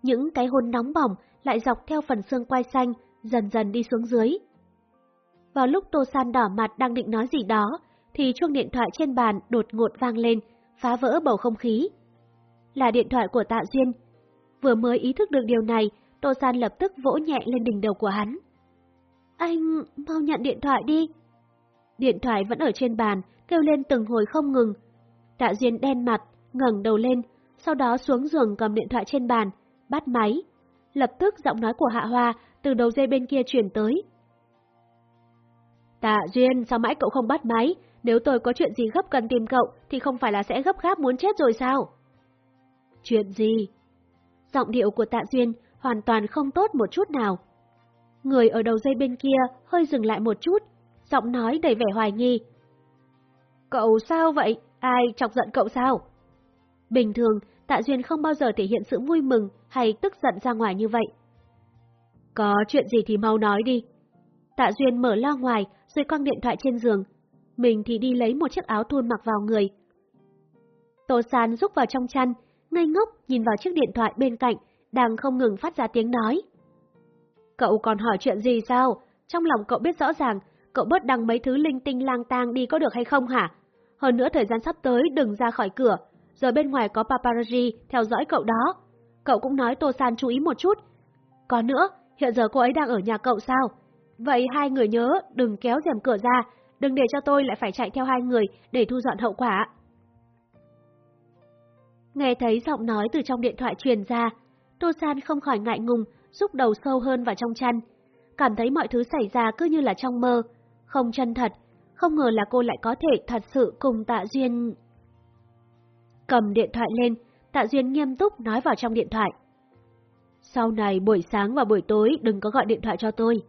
Những cái hôn nóng bỏng lại dọc theo phần xương quai xanh, dần dần đi xuống dưới. Vào lúc Tô San đỏ mặt đang định nói gì đó, thì chuông điện thoại trên bàn đột ngột vang lên, phá vỡ bầu không khí. Là điện thoại của Tạ Duyên. Vừa mới ý thức được điều này, Tô San lập tức vỗ nhẹ lên đỉnh đầu của hắn. Anh, mau nhận điện thoại đi. Điện thoại vẫn ở trên bàn, kêu lên từng hồi không ngừng. Tạ Duyên đen mặt, ngẩng đầu lên, sau đó xuống giường cầm điện thoại trên bàn, bắt máy. Lập tức giọng nói của Hạ Hoa từ đầu dây bên kia chuyển tới. Tạ Duyên, sao mãi cậu không bắt máy? Nếu tôi có chuyện gì gấp cần tìm cậu, thì không phải là sẽ gấp gáp muốn chết rồi sao? Chuyện gì? Giọng điệu của Tạ Duyên hoàn toàn không tốt một chút nào. Người ở đầu dây bên kia hơi dừng lại một chút, giọng nói đầy vẻ hoài nghi. Cậu sao vậy? Ai chọc giận cậu sao? Bình thường, Tạ Duyên không bao giờ thể hiện sự vui mừng hay tức giận ra ngoài như vậy. Có chuyện gì thì mau nói đi. Tạ Duyên mở lo ngoài rồi quăng điện thoại trên giường. Mình thì đi lấy một chiếc áo thun mặc vào người. Tô San rúc vào trong chăn, ngây ngốc nhìn vào chiếc điện thoại bên cạnh, đang không ngừng phát ra tiếng nói. Cậu còn hỏi chuyện gì sao? Trong lòng cậu biết rõ ràng, cậu bớt đăng mấy thứ linh tinh lang tang đi có được hay không hả? Hơn nữa thời gian sắp tới đừng ra khỏi cửa, rồi bên ngoài có paparazzi theo dõi cậu đó. Cậu cũng nói Tô San chú ý một chút. Còn nữa, hiện giờ cô ấy đang ở nhà cậu sao? Vậy hai người nhớ đừng kéo rèm cửa ra, đừng để cho tôi lại phải chạy theo hai người để thu dọn hậu quả. Nghe thấy giọng nói từ trong điện thoại truyền ra, Tô San không khỏi ngại ngùng, rút đầu sâu hơn vào trong chăn. Cảm thấy mọi thứ xảy ra cứ như là trong mơ, không chân thật, không ngờ là cô lại có thể thật sự cùng Tạ Duyên... Cầm điện thoại lên, Tạ Duyên nghiêm túc nói vào trong điện thoại. Sau này buổi sáng và buổi tối đừng có gọi điện thoại cho tôi.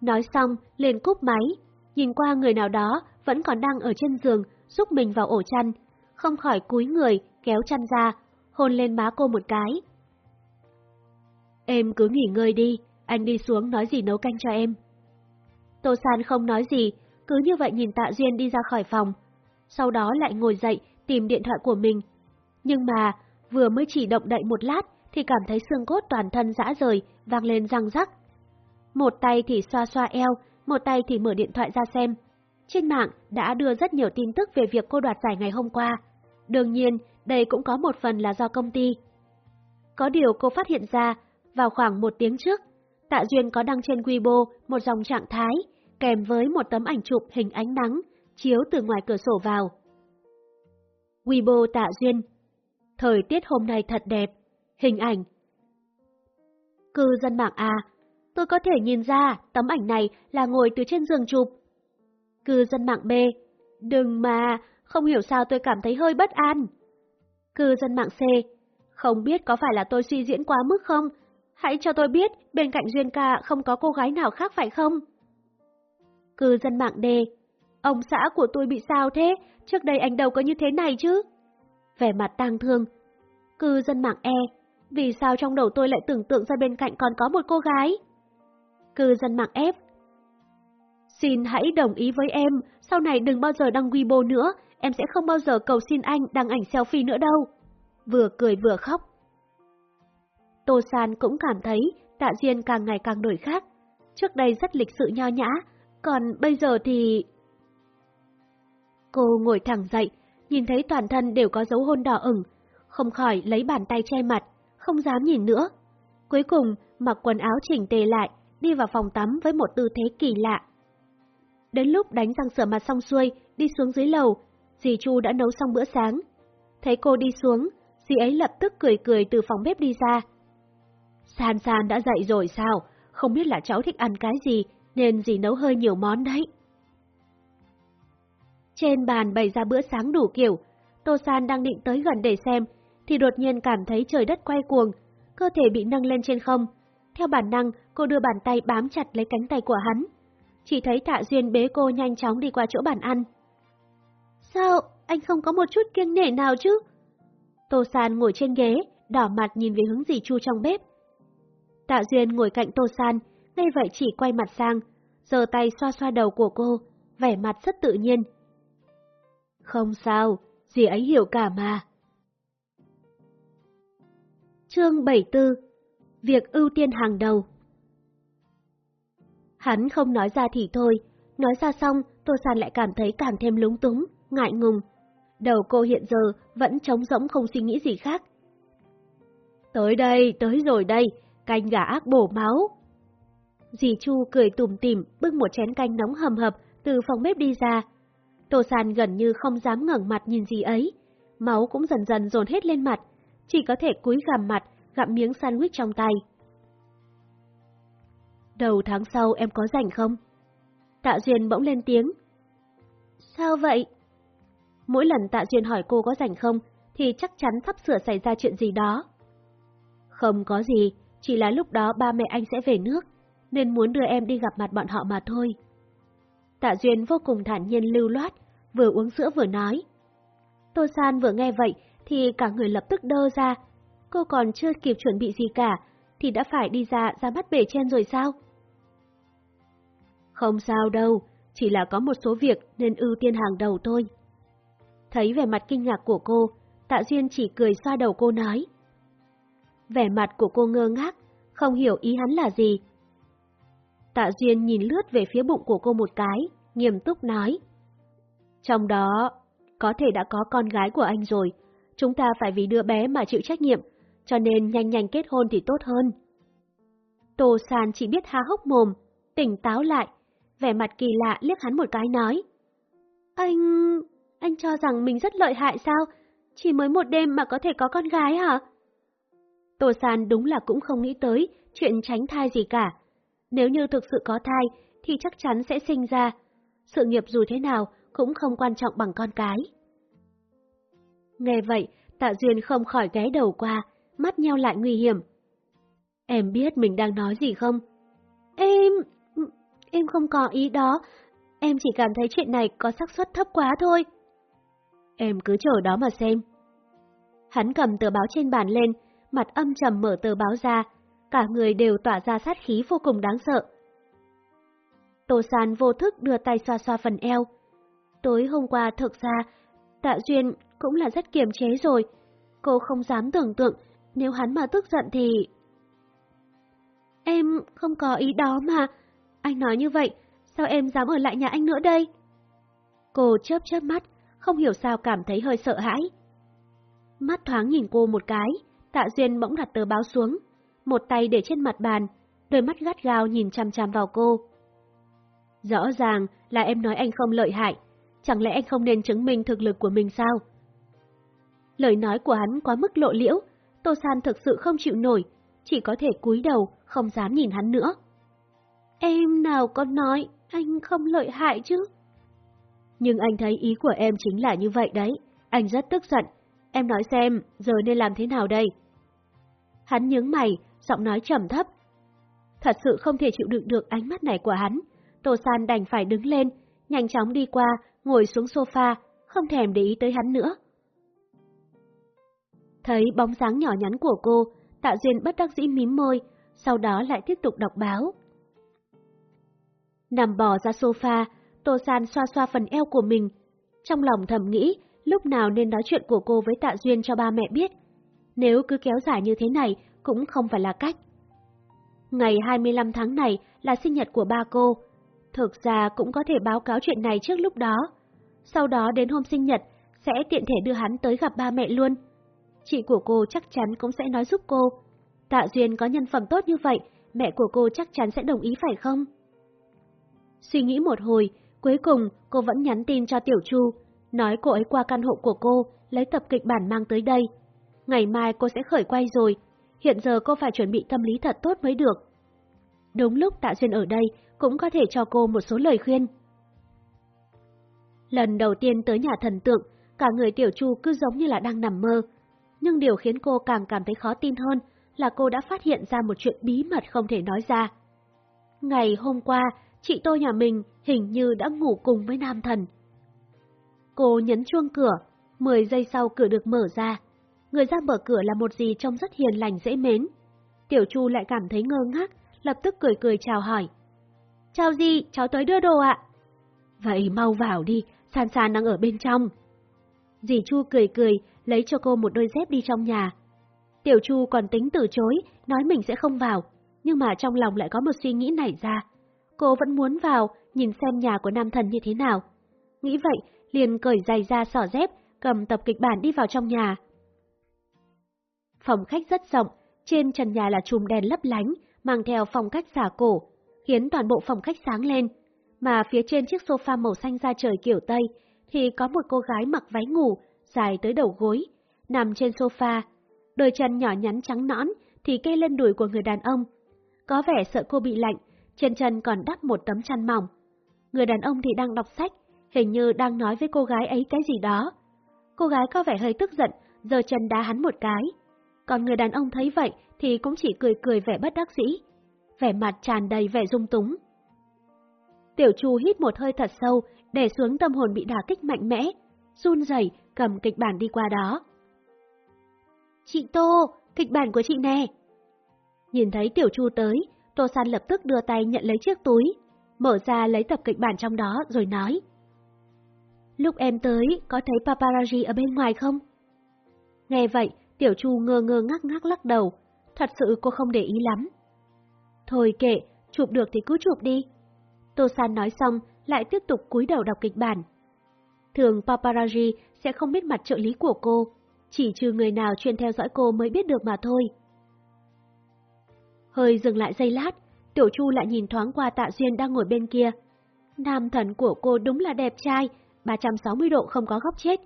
Nói xong, liền cúp máy, nhìn qua người nào đó vẫn còn đang ở trên giường, giúp mình vào ổ chăn, không khỏi cúi người, kéo chăn ra, hôn lên má cô một cái. Em cứ nghỉ ngơi đi, anh đi xuống nói gì nấu canh cho em. Tô San không nói gì, cứ như vậy nhìn Tạ Duyên đi ra khỏi phòng. Sau đó lại ngồi dậy tìm điện thoại của mình. Nhưng mà, vừa mới chỉ động đậy một lát thì cảm thấy xương cốt toàn thân rã rời, vang lên răng rắc. Một tay thì xoa xoa eo, một tay thì mở điện thoại ra xem. Trên mạng đã đưa rất nhiều tin tức về việc cô đoạt giải ngày hôm qua. Đương nhiên, đây cũng có một phần là do công ty. Có điều cô phát hiện ra, vào khoảng một tiếng trước, Tạ Duyên có đăng trên Weibo một dòng trạng thái, kèm với một tấm ảnh chụp hình ánh nắng, chiếu từ ngoài cửa sổ vào. Weibo Tạ Duyên Thời tiết hôm nay thật đẹp. Hình ảnh Cư dân mạng A Tôi có thể nhìn ra tấm ảnh này là ngồi từ trên giường chụp. Cư dân mạng B Đừng mà, không hiểu sao tôi cảm thấy hơi bất an. Cư dân mạng C Không biết có phải là tôi suy diễn quá mức không? Hãy cho tôi biết bên cạnh Duyên ca không có cô gái nào khác phải không? Cư dân mạng D Ông xã của tôi bị sao thế? Trước đây anh đâu có như thế này chứ? Vẻ mặt tang thương. Cư dân mạng e, vì sao trong đầu tôi lại tưởng tượng ra bên cạnh còn có một cô gái? Cư dân mạng ép. Xin hãy đồng ý với em, sau này đừng bao giờ đăng Weibo nữa, em sẽ không bao giờ cầu xin anh đăng ảnh selfie nữa đâu. Vừa cười vừa khóc. Tô San cũng cảm thấy Tạ Duyên càng ngày càng đổi khác. Trước đây rất lịch sự nho nhã, còn bây giờ thì... Cô ngồi thẳng dậy, nhìn thấy toàn thân đều có dấu hôn đỏ ửng, không khỏi lấy bàn tay che mặt, không dám nhìn nữa. Cuối cùng, mặc quần áo chỉnh tề lại, đi vào phòng tắm với một tư thế kỳ lạ. Đến lúc đánh răng rửa mặt xong xuôi, đi xuống dưới lầu, dì Chu đã nấu xong bữa sáng. Thấy cô đi xuống, dì ấy lập tức cười cười từ phòng bếp đi ra. San San đã dậy rồi sao? Không biết là cháu thích ăn cái gì, nên dì nấu hơi nhiều món đấy. Trên bàn bày ra bữa sáng đủ kiểu, Tô San đang định tới gần để xem, thì đột nhiên cảm thấy trời đất quay cuồng, cơ thể bị nâng lên trên không. Theo bản năng, cô đưa bàn tay bám chặt lấy cánh tay của hắn. Chỉ thấy Tạ Duyên bế cô nhanh chóng đi qua chỗ bàn ăn. Sao, anh không có một chút kiêng nể nào chứ? Tô San ngồi trên ghế, đỏ mặt nhìn về hướng dì Chu trong bếp. Tạ Duyên ngồi cạnh Tô San, ngay vậy chỉ quay mặt sang, giơ tay xoa xoa đầu của cô, vẻ mặt rất tự nhiên. Không sao, dì ấy hiểu cả mà. Chương 74 Việc ưu tiên hàng đầu Hắn không nói ra thì thôi, nói ra xong Tô San lại cảm thấy càng thêm lúng túng, ngại ngùng. Đầu cô hiện giờ vẫn trống rỗng không suy nghĩ gì khác. Tới đây, tới rồi đây, canh gà ác bổ máu. Dì Chu cười tủm tỉm bưng một chén canh nóng hầm hập từ phòng bếp đi ra. Tô San gần như không dám ngẩng mặt nhìn gì ấy, máu cũng dần dần dồn hết lên mặt, chỉ có thể cúi gằm mặt, gặm miếng sandwich trong tay. Đầu tháng sau em có rảnh không? Tạ Duyên bỗng lên tiếng. Sao vậy? Mỗi lần Tạ Duyên hỏi cô có rảnh không, thì chắc chắn sắp sửa xảy ra chuyện gì đó. Không có gì, chỉ là lúc đó ba mẹ anh sẽ về nước, nên muốn đưa em đi gặp mặt bọn họ mà thôi. Tạ Duyên vô cùng thản nhiên lưu loát, vừa uống sữa vừa nói. Tô San vừa nghe vậy thì cả người lập tức đơ ra. Cô còn chưa kịp chuẩn bị gì cả, thì đã phải đi ra ra bắt bể trên rồi sao? Không sao đâu, chỉ là có một số việc nên ưu tiên hàng đầu thôi. Thấy vẻ mặt kinh ngạc của cô, Tạ Duyên chỉ cười xoa đầu cô nói. Vẻ mặt của cô ngơ ngác, không hiểu ý hắn là gì. Tạ Duyên nhìn lướt về phía bụng của cô một cái, nghiêm túc nói. Trong đó, có thể đã có con gái của anh rồi, chúng ta phải vì đứa bé mà chịu trách nhiệm, cho nên nhanh nhanh kết hôn thì tốt hơn. Tô San chỉ biết há hốc mồm, tỉnh táo lại, vẻ mặt kỳ lạ liếc hắn một cái nói. Anh... anh cho rằng mình rất lợi hại sao? Chỉ mới một đêm mà có thể có con gái hả? Tô San đúng là cũng không nghĩ tới chuyện tránh thai gì cả. Nếu như thực sự có thai thì chắc chắn sẽ sinh ra. Sự nghiệp dù thế nào cũng không quan trọng bằng con cái. Nghe vậy, Tạ Duyên không khỏi ghé đầu qua, mắt nheo lại nguy hiểm. Em biết mình đang nói gì không? Em... em không có ý đó. Em chỉ cảm thấy chuyện này có xác suất thấp quá thôi. Em cứ chờ đó mà xem. Hắn cầm tờ báo trên bàn lên, mặt âm trầm mở tờ báo ra, cả người đều tỏa ra sát khí vô cùng đáng sợ. Tô San vô thức đưa tay xoa xoa phần eo. Tối hôm qua thực ra, Tạ Duyên cũng là rất kiềm chế rồi. Cô không dám tưởng tượng nếu hắn mà tức giận thì... Em không có ý đó mà. Anh nói như vậy, sao em dám ở lại nhà anh nữa đây? Cô chớp chớp mắt, không hiểu sao cảm thấy hơi sợ hãi. Mắt thoáng nhìn cô một cái, Tạ Duyên bỗng đặt tờ báo xuống, một tay để trên mặt bàn, đôi mắt gắt gao nhìn chăm chăm vào cô. Rõ ràng là em nói anh không lợi hại, chẳng lẽ anh không nên chứng minh thực lực của mình sao? Lời nói của hắn quá mức lộ liễu, Tô San thực sự không chịu nổi, chỉ có thể cúi đầu, không dám nhìn hắn nữa. Em nào có nói anh không lợi hại chứ? Nhưng anh thấy ý của em chính là như vậy đấy, anh rất tức giận. Em nói xem, giờ nên làm thế nào đây? Hắn nhướng mày, giọng nói trầm thấp. Thật sự không thể chịu đựng được ánh mắt này của hắn. Tô San đành phải đứng lên, nhanh chóng đi qua, ngồi xuống sofa, không thèm để ý tới hắn nữa. Thấy bóng dáng nhỏ nhắn của cô, Tạ Duyên bất đắc dĩ mím môi, sau đó lại tiếp tục đọc báo. Nằm bò ra sofa, Tô San xoa xoa phần eo của mình. Trong lòng thầm nghĩ, lúc nào nên nói chuyện của cô với Tạ Duyên cho ba mẹ biết. Nếu cứ kéo dài như thế này, cũng không phải là cách. Ngày 25 tháng này là sinh nhật của ba cô. Thực ra cũng có thể báo cáo chuyện này trước lúc đó. Sau đó đến hôm sinh nhật, sẽ tiện thể đưa hắn tới gặp ba mẹ luôn. Chị của cô chắc chắn cũng sẽ nói giúp cô. Tạ Duyên có nhân phẩm tốt như vậy, mẹ của cô chắc chắn sẽ đồng ý phải không? Suy nghĩ một hồi, cuối cùng cô vẫn nhắn tin cho Tiểu Chu, nói cô ấy qua căn hộ của cô, lấy tập kịch bản mang tới đây. Ngày mai cô sẽ khởi quay rồi, hiện giờ cô phải chuẩn bị tâm lý thật tốt mới được. Đúng lúc Tạ Duyên ở đây, cũng có thể cho cô một số lời khuyên. Lần đầu tiên tới nhà thần tượng, cả người Tiểu Chu cứ giống như là đang nằm mơ. Nhưng điều khiến cô càng cảm thấy khó tin hơn là cô đã phát hiện ra một chuyện bí mật không thể nói ra. Ngày hôm qua, chị tôi nhà mình hình như đã ngủ cùng với nam thần. Cô nhấn chuông cửa, 10 giây sau cửa được mở ra. Người ra mở cửa là một gì trông rất hiền lành dễ mến. Tiểu Chu lại cảm thấy ngơ ngác, lập tức cười cười chào hỏi. Chào gì, cháu tới đưa đồ ạ. Vậy mau vào đi, San San đang ở bên trong. Dì Chu cười cười, lấy cho cô một đôi dép đi trong nhà. Tiểu Chu còn tính từ chối, nói mình sẽ không vào, nhưng mà trong lòng lại có một suy nghĩ nảy ra. Cô vẫn muốn vào, nhìn xem nhà của nam thần như thế nào. Nghĩ vậy, liền cởi giày ra sỏ dép, cầm tập kịch bản đi vào trong nhà. Phòng khách rất rộng, trên trần nhà là chùm đèn lấp lánh, mang theo phong cách giả cổ, khiến toàn bộ phòng khách sáng lên. Mà phía trên chiếc sofa màu xanh da trời kiểu Tây, thì có một cô gái mặc váy ngủ, dài tới đầu gối, nằm trên sofa. Đôi chân nhỏ nhắn trắng nõn thì kê lên đùi của người đàn ông. Có vẻ sợ cô bị lạnh, trên chân còn đắp một tấm chăn mỏng. Người đàn ông thì đang đọc sách, hình như đang nói với cô gái ấy cái gì đó. Cô gái có vẻ hơi tức giận, giơ chân đá hắn một cái. Còn người đàn ông thấy vậy thì cũng chỉ cười cười vẻ bất đắc dĩ, vẻ mặt tràn đầy vẻ dung túng. Tiểu Chu hít một hơi thật sâu, để xuống tâm hồn bị đả kích mạnh mẽ, run rẩy cầm kịch bản đi qua đó. Chị Tô, kịch bản của chị nè. Nhìn thấy Tiểu Chu tới, Tô San lập tức đưa tay nhận lấy chiếc túi, mở ra lấy tập kịch bản trong đó rồi nói. Lúc em tới, có thấy paparazzi ở bên ngoài không? Nghe vậy, Tiểu Chu ngơ ngơ ngắc ngắc lắc đầu, thật sự cô không để ý lắm. Thôi kệ, chụp được thì cứ chụp đi. Tô San nói xong, lại tiếp tục cúi đầu đọc kịch bản. Thường paparazzi sẽ không biết mặt trợ lý của cô, chỉ trừ người nào chuyên theo dõi cô mới biết được mà thôi. Hơi dừng lại giây lát, Tiểu Chu lại nhìn thoáng qua Tạ Duyên đang ngồi bên kia. Nam thần của cô đúng là đẹp trai, 360 độ không có góc chết.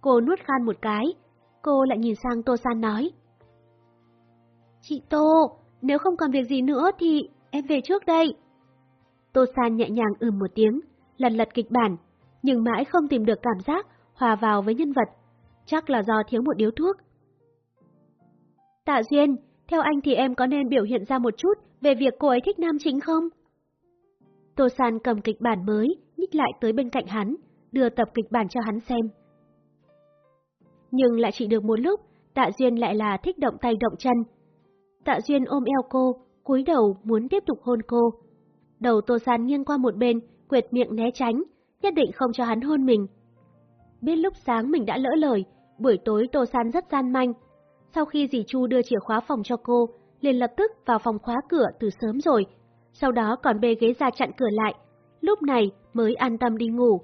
Cô nuốt khan một cái, cô lại nhìn sang Tô San nói. Chị Tô, nếu không còn việc gì nữa thì em về trước đây. Tô San nhẹ nhàng ừm một tiếng, lần lật kịch bản, nhưng mãi không tìm được cảm giác hòa vào với nhân vật. Chắc là do thiếu một điếu thuốc. Tạ Duyên, theo anh thì em có nên biểu hiện ra một chút về việc cô ấy thích nam chính không? Tô San cầm kịch bản mới, nhích lại tới bên cạnh hắn, đưa tập kịch bản cho hắn xem. Nhưng lại chỉ được một lúc, Tạ Duyên lại là thích động tay động chân. Tạ Duyên ôm eo cô, cúi đầu muốn tiếp tục hôn cô. Đầu Tô San nghiêng qua một bên, quệt miệng né tránh, nhất định không cho hắn hôn mình. Biết lúc sáng mình đã lỡ lời, buổi tối Tô San rất gian manh. Sau khi dì Chu đưa chìa khóa phòng cho cô, liền lập tức vào phòng khóa cửa từ sớm rồi, sau đó còn bê ghế ra chặn cửa lại, lúc này mới an tâm đi ngủ.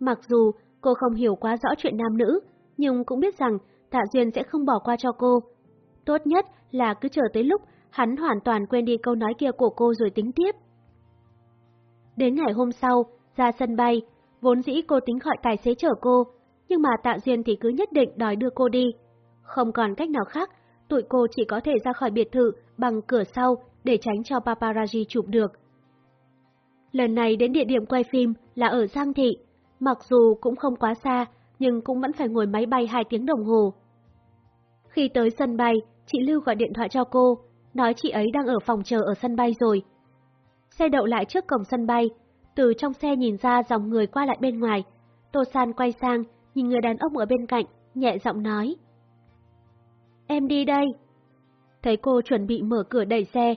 Mặc dù cô không hiểu quá rõ chuyện nam nữ, nhưng cũng biết rằng Tạ Duyên sẽ không bỏ qua cho cô. Tốt nhất là cứ chờ tới lúc hắn hoàn toàn quên đi câu nói kia của cô rồi tính tiếp. Đến ngày hôm sau, ra sân bay, vốn dĩ cô tính gọi tài xế chở cô, nhưng mà Tạ Duyên thì cứ nhất định đòi đưa cô đi. Không còn cách nào khác, tụi cô chỉ có thể ra khỏi biệt thự bằng cửa sau để tránh cho paparazzi chụp được. Lần này đến địa điểm quay phim là ở Giang Thị, mặc dù cũng không quá xa, nhưng cũng vẫn phải ngồi máy bay 2 tiếng đồng hồ. Khi tới sân bay, chị Lưu gọi điện thoại cho cô, nói chị ấy đang ở phòng chờ ở sân bay rồi. Xe đậu lại trước cổng sân bay, Từ trong xe nhìn ra dòng người qua lại bên ngoài, Tô San quay sang, nhìn người đàn ông ở bên cạnh, nhẹ giọng nói. Em đi đây. Thấy cô chuẩn bị mở cửa đẩy xe,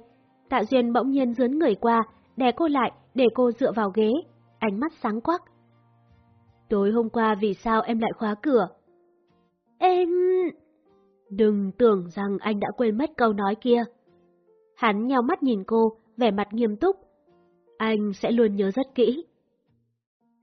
Tạ Duyên bỗng nhiên dướn người qua, đè cô lại để cô dựa vào ghế, ánh mắt sáng quắc. Tối hôm qua vì sao em lại khóa cửa? Em... Đừng tưởng rằng anh đã quên mất câu nói kia. Hắn nhào mắt nhìn cô, vẻ mặt nghiêm túc. Anh sẽ luôn nhớ rất kỹ.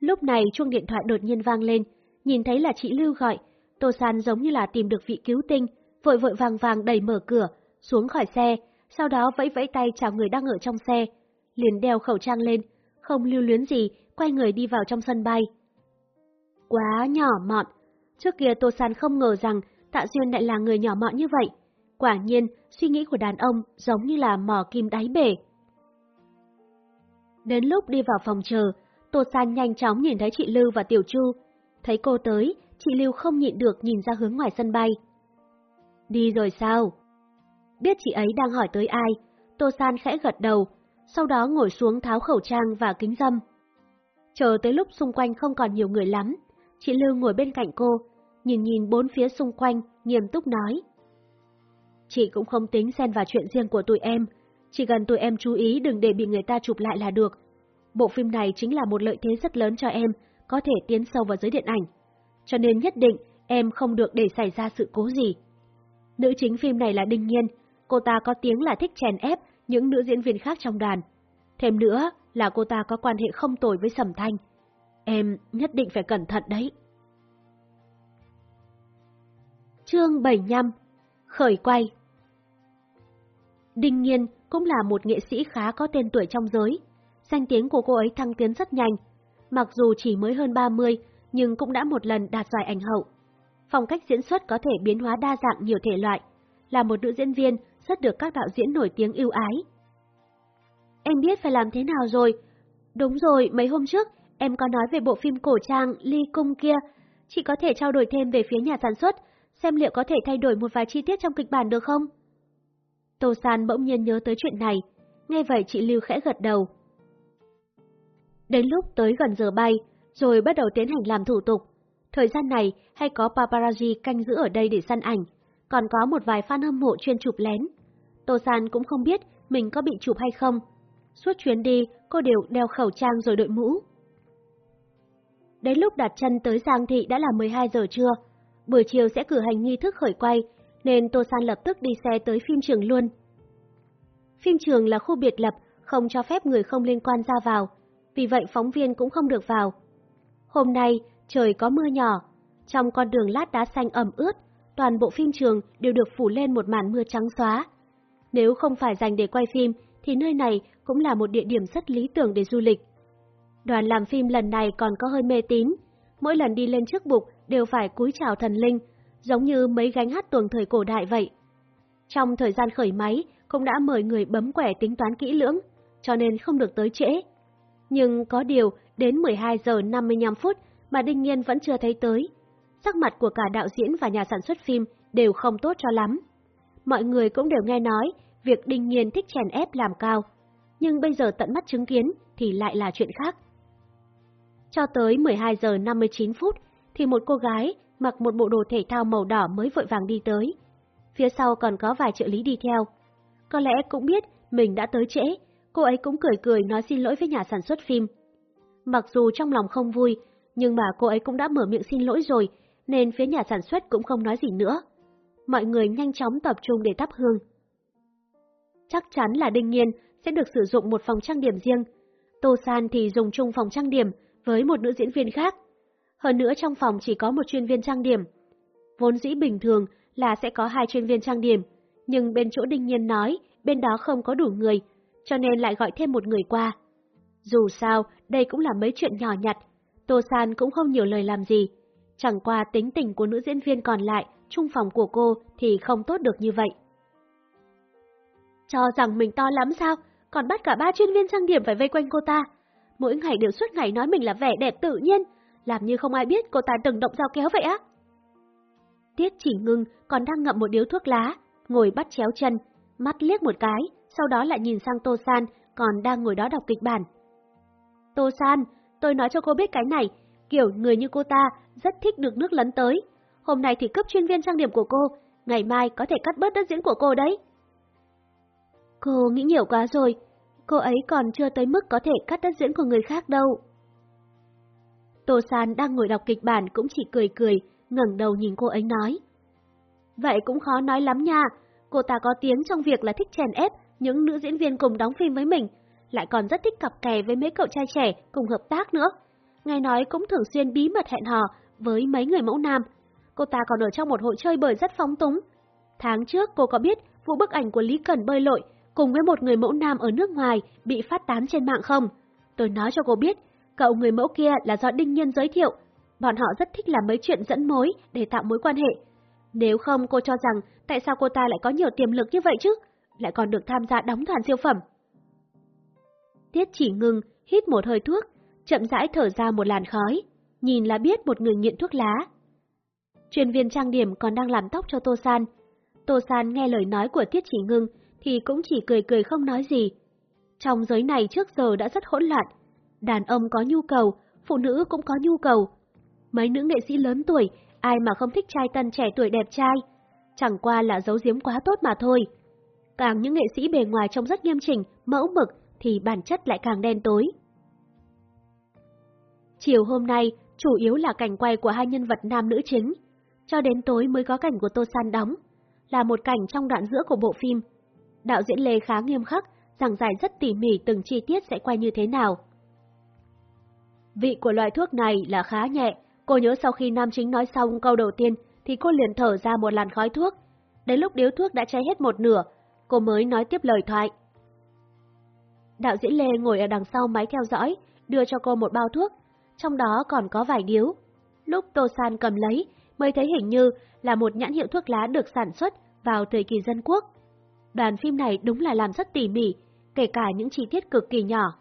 Lúc này chuông điện thoại đột nhiên vang lên, nhìn thấy là chị Lưu gọi, Tô San giống như là tìm được vị cứu tinh, vội vội vàng vàng đẩy mở cửa, xuống khỏi xe, sau đó vẫy vẫy tay chào người đang ở trong xe, liền đeo khẩu trang lên, không lưu luyến gì, quay người đi vào trong sân bay. Quá nhỏ mọn, trước kia Tô San không ngờ rằng Tạ Duyên lại là người nhỏ mọn như vậy. Quả nhiên, suy nghĩ của đàn ông giống như là mỏ kim đáy bể. Đến lúc đi vào phòng chờ, Tô San nhanh chóng nhìn thấy chị Lưu và Tiểu Chu. Thấy cô tới, chị Lưu không nhịn được nhìn ra hướng ngoài sân bay. Đi rồi sao? Biết chị ấy đang hỏi tới ai, Tô San khẽ gật đầu, sau đó ngồi xuống tháo khẩu trang và kính dâm. Chờ tới lúc xung quanh không còn nhiều người lắm, chị Lưu ngồi bên cạnh cô, nhìn nhìn bốn phía xung quanh, nghiêm túc nói. Chị cũng không tính xen vào chuyện riêng của tụi em, chỉ cần tụi em chú ý đừng để bị người ta chụp lại là được. Bộ phim này chính là một lợi thế rất lớn cho em, có thể tiến sâu vào giới điện ảnh. Cho nên nhất định em không được để xảy ra sự cố gì. Nữ chính phim này là Đinh Nhiên, cô ta có tiếng là thích chèn ép những nữ diễn viên khác trong đoàn. Thêm nữa là cô ta có quan hệ không tồi với Sầm Thanh. Em nhất định phải cẩn thận đấy. Chương 75 Khởi quay Đinh Nhiên cũng là một nghệ sĩ khá có tên tuổi trong giới. Danh tiếng của cô ấy thăng tiến rất nhanh. Mặc dù chỉ mới hơn 30, nhưng cũng đã một lần đạt giải ảnh hậu. Phong cách diễn xuất có thể biến hóa đa dạng nhiều thể loại. Là một nữ diễn viên rất được các đạo diễn nổi tiếng yêu ái. Em biết phải làm thế nào rồi. Đúng rồi, mấy hôm trước em có nói về bộ phim cổ trang Ly Cung kia. Chị có thể trao đổi thêm về phía nhà sản xuất, xem liệu có thể thay đổi một vài chi tiết trong kịch bản được không? Tô San bỗng nhiên nhớ tới chuyện này, nghe vậy chị Lưu khẽ gật đầu. Đến lúc tới gần giờ bay, rồi bắt đầu tiến hành làm thủ tục. Thời gian này hay có paparazzi canh giữ ở đây để săn ảnh, còn có một vài fan hâm mộ chuyên chụp lén. Tô San cũng không biết mình có bị chụp hay không. Suốt chuyến đi, cô đều đeo khẩu trang rồi đội mũ. Đến lúc đặt chân tới Giang Thị đã là 12 giờ trưa. Buổi chiều sẽ cử hành nghi thức khởi quay, nên Tô San lập tức đi xe tới phim trường luôn. Phim trường là khu biệt lập, không cho phép người không liên quan ra vào, vì vậy phóng viên cũng không được vào. Hôm nay, trời có mưa nhỏ, trong con đường lát đá xanh ẩm ướt, toàn bộ phim trường đều được phủ lên một màn mưa trắng xóa. Nếu không phải dành để quay phim, thì nơi này cũng là một địa điểm rất lý tưởng để du lịch. Đoàn làm phim lần này còn có hơi mê tín, mỗi lần đi lên trước bục đều phải cúi chào thần linh, giống như mấy gánh hát tuồng thời cổ đại vậy. Trong thời gian khởi máy, cũng đã mời người bấm quẻ tính toán kỹ lưỡng, cho nên không được tới trễ. Nhưng có điều, đến 12 giờ 55 phút mà Đinh Nhiên vẫn chưa thấy tới. Sắc mặt của cả đạo diễn và nhà sản xuất phim đều không tốt cho lắm. Mọi người cũng đều nghe nói việc Đinh Nhiên thích chèn ép làm cao, nhưng bây giờ tận mắt chứng kiến thì lại là chuyện khác. Cho tới 12 giờ 59 phút thì một cô gái mặc một bộ đồ thể thao màu đỏ mới vội vàng đi tới. Phía sau còn có vài trợ lý đi theo. Có lẽ cũng biết mình đã tới trễ, cô ấy cũng cười cười nói xin lỗi với nhà sản xuất phim. Mặc dù trong lòng không vui, nhưng mà cô ấy cũng đã mở miệng xin lỗi rồi, nên phía nhà sản xuất cũng không nói gì nữa. Mọi người nhanh chóng tập trung để thắp hương. Chắc chắn là Đinh nhiên sẽ được sử dụng một phòng trang điểm riêng. Tô San thì dùng chung phòng trang điểm với một nữ diễn viên khác. Hơn nữa trong phòng chỉ có một chuyên viên trang điểm. Vốn dĩ bình thường là sẽ có hai chuyên viên trang điểm, nhưng bên chỗ Đinh Nhiên nói bên đó không có đủ người, cho nên lại gọi thêm một người qua. Dù sao, đây cũng là mấy chuyện nhỏ nhặt, Tô San cũng không nhiều lời làm gì. Chẳng qua tính tình của nữ diễn viên còn lại, trung phòng của cô thì không tốt được như vậy. Cho rằng mình to lắm sao, còn bắt cả ba chuyên viên trang điểm phải vây quanh cô ta. Mỗi ngày đều suốt ngày nói mình là vẻ đẹp tự nhiên, làm như không ai biết cô ta từng động dao kéo vậy á. Tiết chỉ ngưng còn đang ngậm một điếu thuốc lá, ngồi bắt chéo chân, mắt liếc một cái, sau đó lại nhìn sang Tô San còn đang ngồi đó đọc kịch bản. Tô San, tôi nói cho cô biết cái này, kiểu người như cô ta rất thích được nước lấn tới. Hôm nay thì cấp chuyên viên trang điểm của cô, ngày mai có thể cắt bớt đất diễn của cô đấy. Cô nghĩ nhiều quá rồi, cô ấy còn chưa tới mức có thể cắt đất diễn của người khác đâu. Tô San đang ngồi đọc kịch bản cũng chỉ cười cười, ngẩng đầu nhìn cô ấy nói. Vậy cũng khó nói lắm nha, cô ta có tiếng trong việc là thích chèn ép những nữ diễn viên cùng đóng phim với mình, lại còn rất thích cặp kè với mấy cậu trai trẻ cùng hợp tác nữa. Nghe nói cũng thường xuyên bí mật hẹn hò với mấy người mẫu nam. Cô ta còn ở trong một hội chơi bời rất phóng túng. Tháng trước cô có biết vụ bức ảnh của Lý Cần bơi lội cùng với một người mẫu nam ở nước ngoài bị phát tán trên mạng không? Tôi nói cho cô biết, cậu người mẫu kia là do Đinh Nhân giới thiệu. Bọn họ rất thích làm mấy chuyện dẫn mối để tạo mối quan hệ. Nếu không cô cho rằng tại sao cô ta lại có nhiều tiềm lực như vậy chứ? Lại còn được tham gia đóng đoàn siêu phẩm. Tiết chỉ ngừng, hít một hơi thuốc, chậm rãi thở ra một làn khói, nhìn là biết một người nghiện thuốc lá. Chuyên viên trang điểm còn đang làm tóc cho Tô San. Tô San nghe lời nói của Tiết chỉ ngưng thì cũng chỉ cười cười không nói gì. Trong giới này trước giờ đã rất hỗn loạn. Đàn ông có nhu cầu, phụ nữ cũng có nhu cầu. Mấy nữ nghệ sĩ lớn tuổi, ai mà không thích trai tân trẻ tuổi đẹp trai. Chẳng qua là giấu giếm quá tốt mà thôi. Càng những nghệ sĩ bề ngoài trông rất nghiêm chỉnh, mẫu mực thì bản chất lại càng đen tối. Chiều hôm nay, chủ yếu là cảnh quay của hai nhân vật nam nữ chính. Cho đến tối mới có cảnh của Tô San đóng. Là một cảnh trong đoạn giữa của bộ phim. Đạo diễn Lê khá nghiêm khắc, giảng giải rất tỉ mỉ từng chi tiết sẽ quay như thế nào. Vị của loại thuốc này là khá nhẹ, cô nhớ sau khi nam chính nói xong câu đầu tiên thì cô liền thở ra một làn khói thuốc. Đến lúc điếu thuốc đã cháy hết một nửa, cô mới nói tiếp lời thoại. Đạo diễn Lê ngồi ở đằng sau máy theo dõi, đưa cho cô một bao thuốc, trong đó còn có vài điếu. Lúc Tô San cầm lấy, mới thấy hình như là một nhãn hiệu thuốc lá được sản xuất vào thời kỳ dân quốc. Đoàn phim này đúng là làm rất tỉ mỉ, kể cả những chi tiết cực kỳ nhỏ.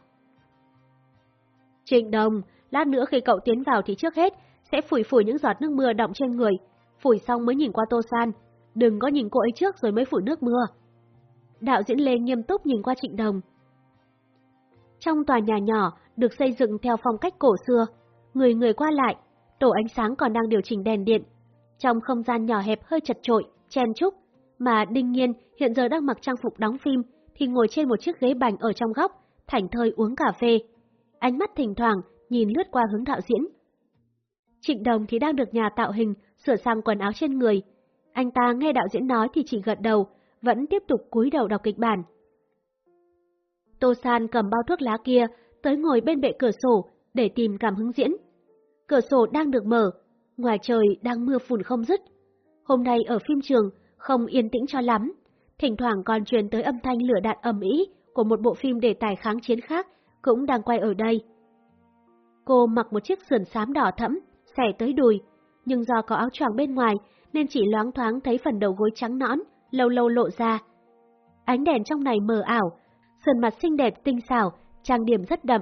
Trịnh Đồng, lát nữa khi cậu tiến vào thì trước hết sẽ phủi phủi những giọt nước mưa đọng trên người, phủi xong mới nhìn qua Tô San, đừng có nhìn cô ấy trước rồi mới phủi nước mưa. Đạo diễn Lê nghiêm túc nhìn qua Trịnh Đồng. Trong tòa nhà nhỏ được xây dựng theo phong cách cổ xưa, người người qua lại, tổ ánh sáng còn đang điều chỉnh đèn điện. Trong không gian nhỏ hẹp hơi chật trội, chen chúc, mà Đinh Nhiên hiện giờ đang mặc trang phục đóng phim thì ngồi trên một chiếc ghế bành ở trong góc, thảnh thơi uống cà phê. Ánh mắt thỉnh thoảng nhìn lướt qua hướng đạo diễn. Trịnh Đồng thì đang được nhà tạo hình sửa sang quần áo trên người. Anh ta nghe đạo diễn nói thì chỉ gật đầu, vẫn tiếp tục cúi đầu đọc kịch bản. Tô San cầm bao thuốc lá kia tới ngồi bên bệ cửa sổ để tìm cảm hứng diễn. Cửa sổ đang được mở, ngoài trời đang mưa phùn không dứt. Hôm nay ở phim trường không yên tĩnh cho lắm, thỉnh thoảng còn truyền tới âm thanh lửa đạn ầm ĩ của một bộ phim đề tài kháng chiến khác cũng đang quay ở đây. Cô mặc một chiếc sườn xám đỏ thẫm, xẻ tới đùi, nhưng do có áo choàng bên ngoài nên chỉ loáng thoáng thấy phần đầu gối trắng nõn, lâu lâu lộ ra. Ánh đèn trong này mờ ảo, sườn mặt xinh đẹp tinh xảo, trang điểm rất đậm.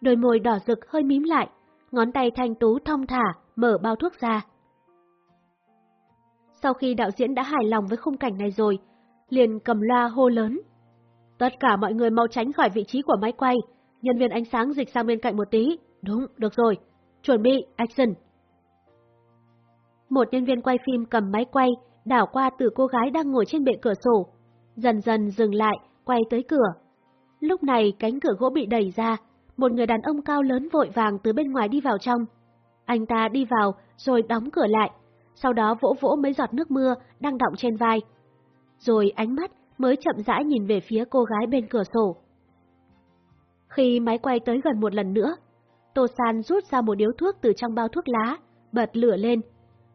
Đôi môi đỏ rực hơi mím lại, ngón tay thanh tú thong thả, mở bao thuốc ra. Sau khi đạo diễn đã hài lòng với khung cảnh này rồi, liền cầm loa hô lớn. Tất cả mọi người mau tránh khỏi vị trí của máy quay, nhân viên ánh sáng dịch sang bên cạnh một tí. Đúng, được rồi. Chuẩn bị, action. Một nhân viên quay phim cầm máy quay, đảo qua từ cô gái đang ngồi trên bệ cửa sổ. Dần dần dừng lại, quay tới cửa. Lúc này cánh cửa gỗ bị đẩy ra, một người đàn ông cao lớn vội vàng từ bên ngoài đi vào trong. Anh ta đi vào rồi đóng cửa lại, sau đó vỗ vỗ mấy giọt nước mưa đang đọng trên vai. Rồi ánh mắt mới chậm rãi nhìn về phía cô gái bên cửa sổ. Khi máy quay tới gần một lần nữa, Tô San rút ra một điếu thuốc từ trong bao thuốc lá, bật lửa lên.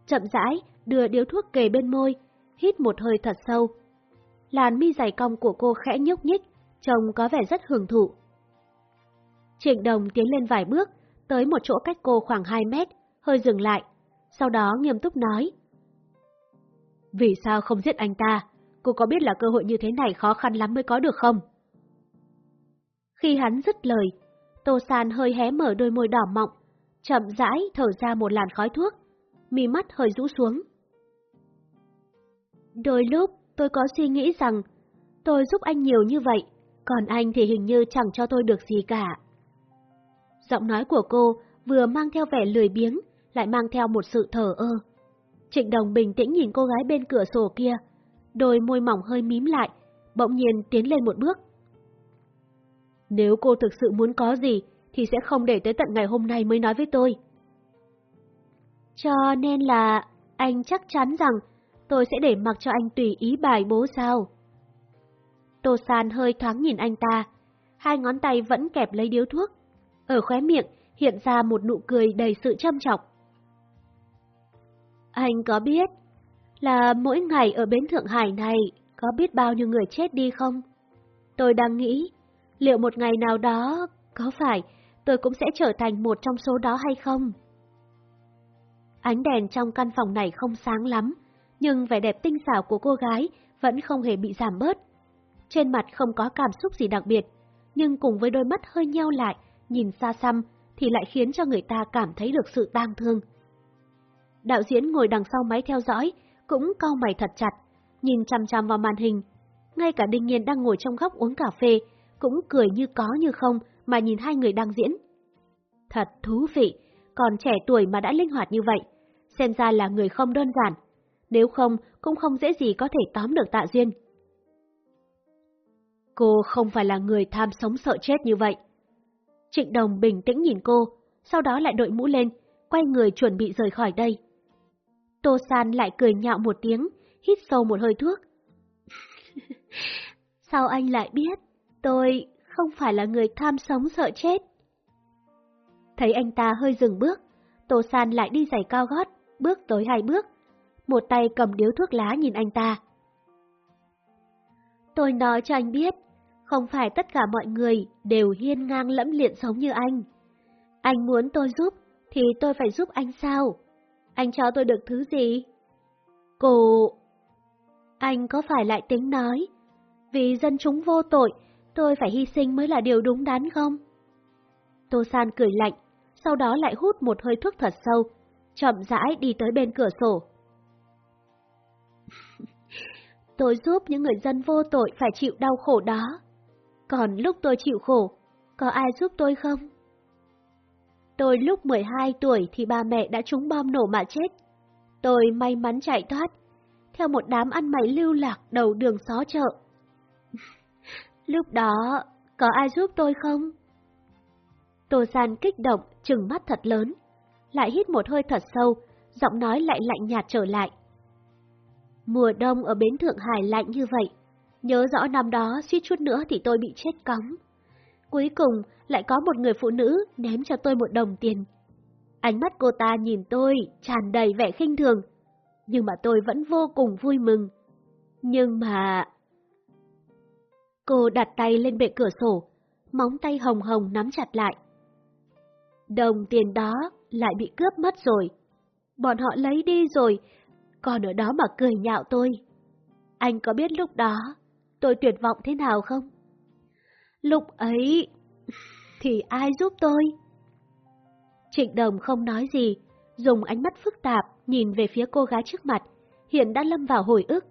Chậm rãi đưa điếu thuốc kề bên môi, hít một hơi thật sâu. Làn mi dày cong của cô khẽ nhúc nhích, trông có vẻ rất hưởng thụ. Trịnh Đồng tiến lên vài bước, tới một chỗ cách cô khoảng 2 mét, hơi dừng lại, sau đó nghiêm túc nói. Vì sao không giết anh ta? Cô có biết là cơ hội như thế này khó khăn lắm mới có được không? Khi hắn dứt lời, Tô San hơi hé mở đôi môi đỏ mọng, chậm rãi thở ra một làn khói thuốc, mi mắt hơi rũ xuống. Đôi lúc tôi có suy nghĩ rằng tôi giúp anh nhiều như vậy, còn anh thì hình như chẳng cho tôi được gì cả. Giọng nói của cô vừa mang theo vẻ lười biếng, lại mang theo một sự thờ ơ. Trịnh Đồng bình tĩnh nhìn cô gái bên cửa sổ kia, đôi môi mỏng hơi mím lại, bỗng nhiên tiến lên một bước. Nếu cô thực sự muốn có gì, thì sẽ không để tới tận ngày hôm nay mới nói với tôi. Cho nên là anh chắc chắn rằng tôi sẽ để mặc cho anh tùy ý bài bố sao? Tô San hơi thoáng nhìn anh ta, hai ngón tay vẫn kẹp lấy điếu thuốc. Ở khóe miệng hiện ra một nụ cười đầy sự châm trọng. Anh có biết là mỗi ngày ở bến Thượng Hải này có biết bao nhiêu người chết đi không? Tôi đang nghĩ, liệu một ngày nào đó có phải tôi cũng sẽ trở thành một trong số đó hay không? Ánh đèn trong căn phòng này không sáng lắm, nhưng vẻ đẹp tinh xảo của cô gái vẫn không hề bị giảm bớt. Trên mặt không có cảm xúc gì đặc biệt, nhưng cùng với đôi mắt hơi nheo lại, nhìn xa xăm, thì lại khiến cho người ta cảm thấy được sự tang thương. Đạo diễn ngồi đằng sau máy theo dõi, cũng cau mày thật chặt, nhìn chăm chăm vào màn hình. Ngay cả Đinh Nhiên đang ngồi trong góc uống cà phê, cũng cười như có như không mà nhìn hai người đang diễn. Thật thú vị, còn trẻ tuổi mà đã linh hoạt như vậy, xem ra là người không đơn giản. Nếu không, cũng không dễ gì có thể tóm được tạ duyên. Cô không phải là người tham sống sợ chết như vậy. Trịnh Đồng bình tĩnh nhìn cô, sau đó lại đội mũ lên, quay người chuẩn bị rời khỏi đây. Tô San lại cười nhạo một tiếng, hít sâu một hơi thuốc. <laughs> Sao anh lại biết? Tôi không phải là người tham sống sợ chết. Thấy anh ta hơi dừng bước, Tô San lại đi giày cao gót, bước tới hai bước. Một tay cầm điếu thuốc lá nhìn anh ta. Tôi nói cho anh biết, không phải tất cả mọi người đều hiên ngang lẫm liệt sống như anh. Anh muốn tôi giúp, thì tôi phải giúp anh sao? Anh cho tôi được thứ gì? Cô... Anh có phải lại tính nói, vì dân chúng vô tội, tôi phải hy sinh mới là điều đúng đắn không? Tô San cười lạnh, sau đó lại hút một hơi thuốc thật sâu, chậm rãi đi tới bên cửa sổ. <laughs> tôi giúp những người dân vô tội phải chịu đau khổ đó. Còn lúc tôi chịu khổ, có ai giúp tôi không? Tôi lúc 12 tuổi thì ba mẹ đã trúng bom nổ mà chết. Tôi may mắn chạy thoát, theo một đám ăn mày lưu lạc đầu đường xó chợ. <laughs> lúc đó, có ai giúp tôi không? Tô San kích động, trừng mắt thật lớn, lại hít một hơi thật sâu, giọng nói lại lạnh nhạt trở lại. Mùa đông ở bến Thượng Hải lạnh như vậy, nhớ rõ năm đó suýt chút nữa thì tôi bị chết cóng. Cuối cùng lại có một người phụ nữ ném cho tôi một đồng tiền. Ánh mắt cô ta nhìn tôi tràn đầy vẻ khinh thường, nhưng mà tôi vẫn vô cùng vui mừng. Nhưng mà... Cô đặt tay lên bệ cửa sổ, móng tay hồng hồng nắm chặt lại. Đồng tiền đó lại bị cướp mất rồi. Bọn họ lấy đi rồi, còn ở đó mà cười nhạo tôi. Anh có biết lúc đó tôi tuyệt vọng thế nào không? Lúc ấy thì ai giúp tôi? Trịnh Đồng không nói gì, dùng ánh mắt phức tạp nhìn về phía cô gái trước mặt, hiện đã lâm vào hồi ức.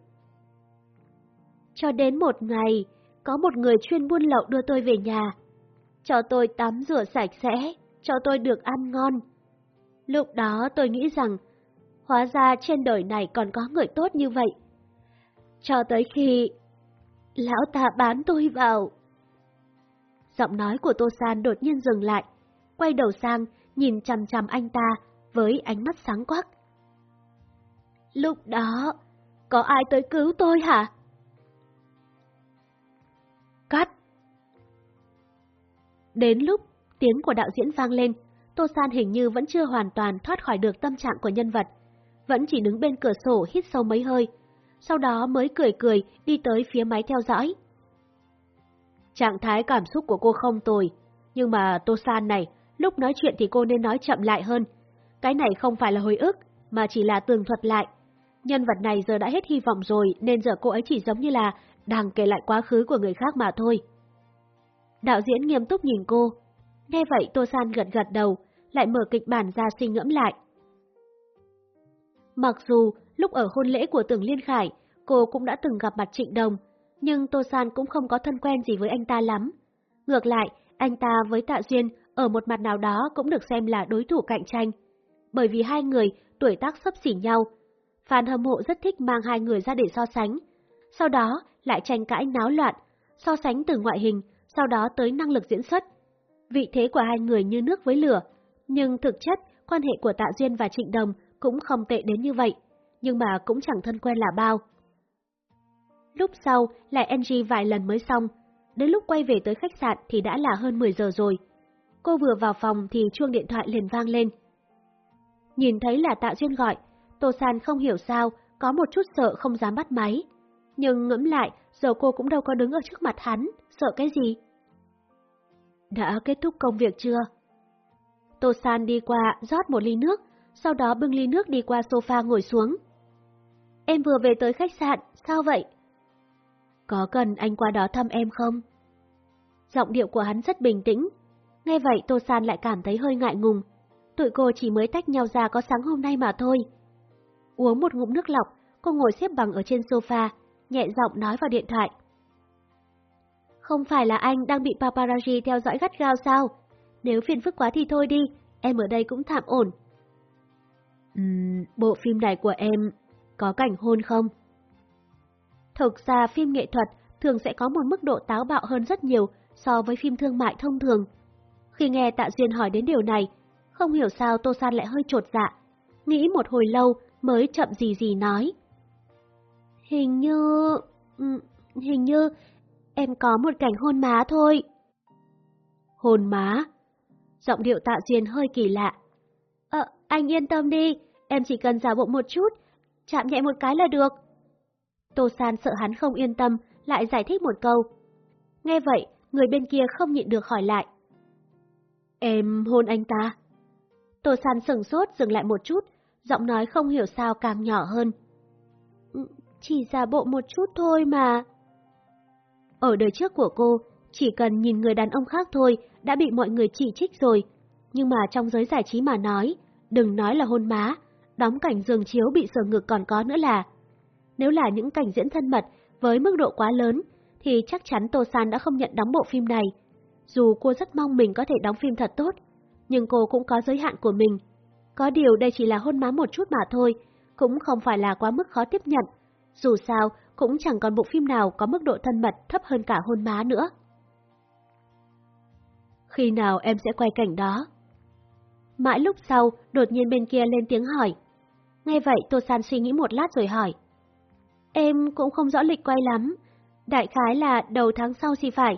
Cho đến một ngày, có một người chuyên buôn lậu đưa tôi về nhà, cho tôi tắm rửa sạch sẽ, cho tôi được ăn ngon. Lúc đó tôi nghĩ rằng, hóa ra trên đời này còn có người tốt như vậy. Cho tới khi lão ta bán tôi vào. Giọng nói của Tô San đột nhiên dừng lại, quay đầu sang nhìn chằm chằm anh ta với ánh mắt sáng quắc. Lúc đó, có ai tới cứu tôi hả? Cắt! Đến lúc tiếng của đạo diễn vang lên, Tô San hình như vẫn chưa hoàn toàn thoát khỏi được tâm trạng của nhân vật, vẫn chỉ đứng bên cửa sổ hít sâu mấy hơi, sau đó mới cười cười đi tới phía máy theo dõi. Trạng thái cảm xúc của cô không tồi, nhưng mà Tô San này, lúc nói chuyện thì cô nên nói chậm lại hơn. Cái này không phải là hồi ức, mà chỉ là tường thuật lại. Nhân vật này giờ đã hết hy vọng rồi nên giờ cô ấy chỉ giống như là đang kể lại quá khứ của người khác mà thôi. Đạo diễn nghiêm túc nhìn cô. Nghe vậy Tô San gật gật đầu, lại mở kịch bản ra suy ngẫm lại. Mặc dù lúc ở hôn lễ của Tưởng Liên Khải, cô cũng đã từng gặp mặt Trịnh Đồng, nhưng Tô San cũng không có thân quen gì với anh ta lắm. Ngược lại, anh ta với Tạ Duyên ở một mặt nào đó cũng được xem là đối thủ cạnh tranh. Bởi vì hai người tuổi tác sấp xỉ nhau, phan hâm mộ rất thích mang hai người ra để so sánh. Sau đó lại tranh cãi náo loạn, so sánh từ ngoại hình, sau đó tới năng lực diễn xuất. Vị thế của hai người như nước với lửa, nhưng thực chất quan hệ của Tạ Duyên và Trịnh Đồng cũng không tệ đến như vậy, nhưng mà cũng chẳng thân quen là bao. Lúc sau lại NG vài lần mới xong, đến lúc quay về tới khách sạn thì đã là hơn 10 giờ rồi. Cô vừa vào phòng thì chuông điện thoại liền vang lên. Nhìn thấy là Tạ Duyên gọi, Tô San không hiểu sao, có một chút sợ không dám bắt máy. Nhưng ngẫm lại, giờ cô cũng đâu có đứng ở trước mặt hắn, sợ cái gì? Đã kết thúc công việc chưa? Tô San đi qua rót một ly nước, sau đó bưng ly nước đi qua sofa ngồi xuống. Em vừa về tới khách sạn, sao vậy? Có cần anh qua đó thăm em không? Giọng điệu của hắn rất bình tĩnh. Nghe vậy Tô San lại cảm thấy hơi ngại ngùng. Tụi cô chỉ mới tách nhau ra có sáng hôm nay mà thôi. Uống một ngụm nước lọc, cô ngồi xếp bằng ở trên sofa, nhẹ giọng nói vào điện thoại. Không phải là anh đang bị paparazzi theo dõi gắt gao sao? Nếu phiền phức quá thì thôi đi, em ở đây cũng tạm ổn. Uhm, bộ phim này của em có cảnh hôn không? Thực ra phim nghệ thuật thường sẽ có một mức độ táo bạo hơn rất nhiều so với phim thương mại thông thường. Khi nghe Tạ Duyên hỏi đến điều này, không hiểu sao Tô San lại hơi trột dạ, nghĩ một hồi lâu mới chậm gì gì nói. Hình như... hình như em có một cảnh hôn má thôi. Hôn má? Giọng điệu Tạ Duyên hơi kỳ lạ. Ờ, anh yên tâm đi, em chỉ cần giả bộ một chút, chạm nhẹ một cái là được. Tô San sợ hắn không yên tâm, lại giải thích một câu. Nghe vậy, người bên kia không nhịn được hỏi lại. Em hôn anh ta? Tô San sừng sốt dừng lại một chút, giọng nói không hiểu sao càng nhỏ hơn. Ừ, chỉ giả bộ một chút thôi mà. Ở đời trước của cô, chỉ cần nhìn người đàn ông khác thôi đã bị mọi người chỉ trích rồi. Nhưng mà trong giới giải trí mà nói, đừng nói là hôn má, đóng cảnh giường chiếu bị sờ ngực còn có nữa là. Nếu là những cảnh diễn thân mật với mức độ quá lớn, thì chắc chắn Tô San đã không nhận đóng bộ phim này. Dù cô rất mong mình có thể đóng phim thật tốt, nhưng cô cũng có giới hạn của mình. Có điều đây chỉ là hôn má một chút mà thôi, cũng không phải là quá mức khó tiếp nhận. Dù sao, cũng chẳng còn bộ phim nào có mức độ thân mật thấp hơn cả hôn má nữa. Khi nào em sẽ quay cảnh đó? Mãi lúc sau, đột nhiên bên kia lên tiếng hỏi. Nghe vậy Tô San suy nghĩ một lát rồi hỏi. Em cũng không rõ lịch quay lắm, đại khái là đầu tháng sau thì phải.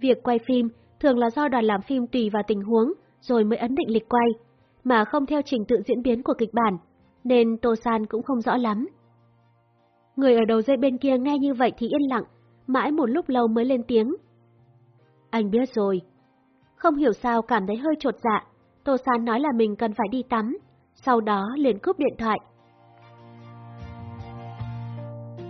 Việc quay phim thường là do đoàn làm phim tùy vào tình huống rồi mới ấn định lịch quay, mà không theo trình tự diễn biến của kịch bản, nên Tô San cũng không rõ lắm. Người ở đầu dây bên kia nghe như vậy thì yên lặng, mãi một lúc lâu mới lên tiếng. Anh biết rồi. Không hiểu sao cảm thấy hơi trột dạ, Tô San nói là mình cần phải đi tắm, sau đó liền cúp điện thoại,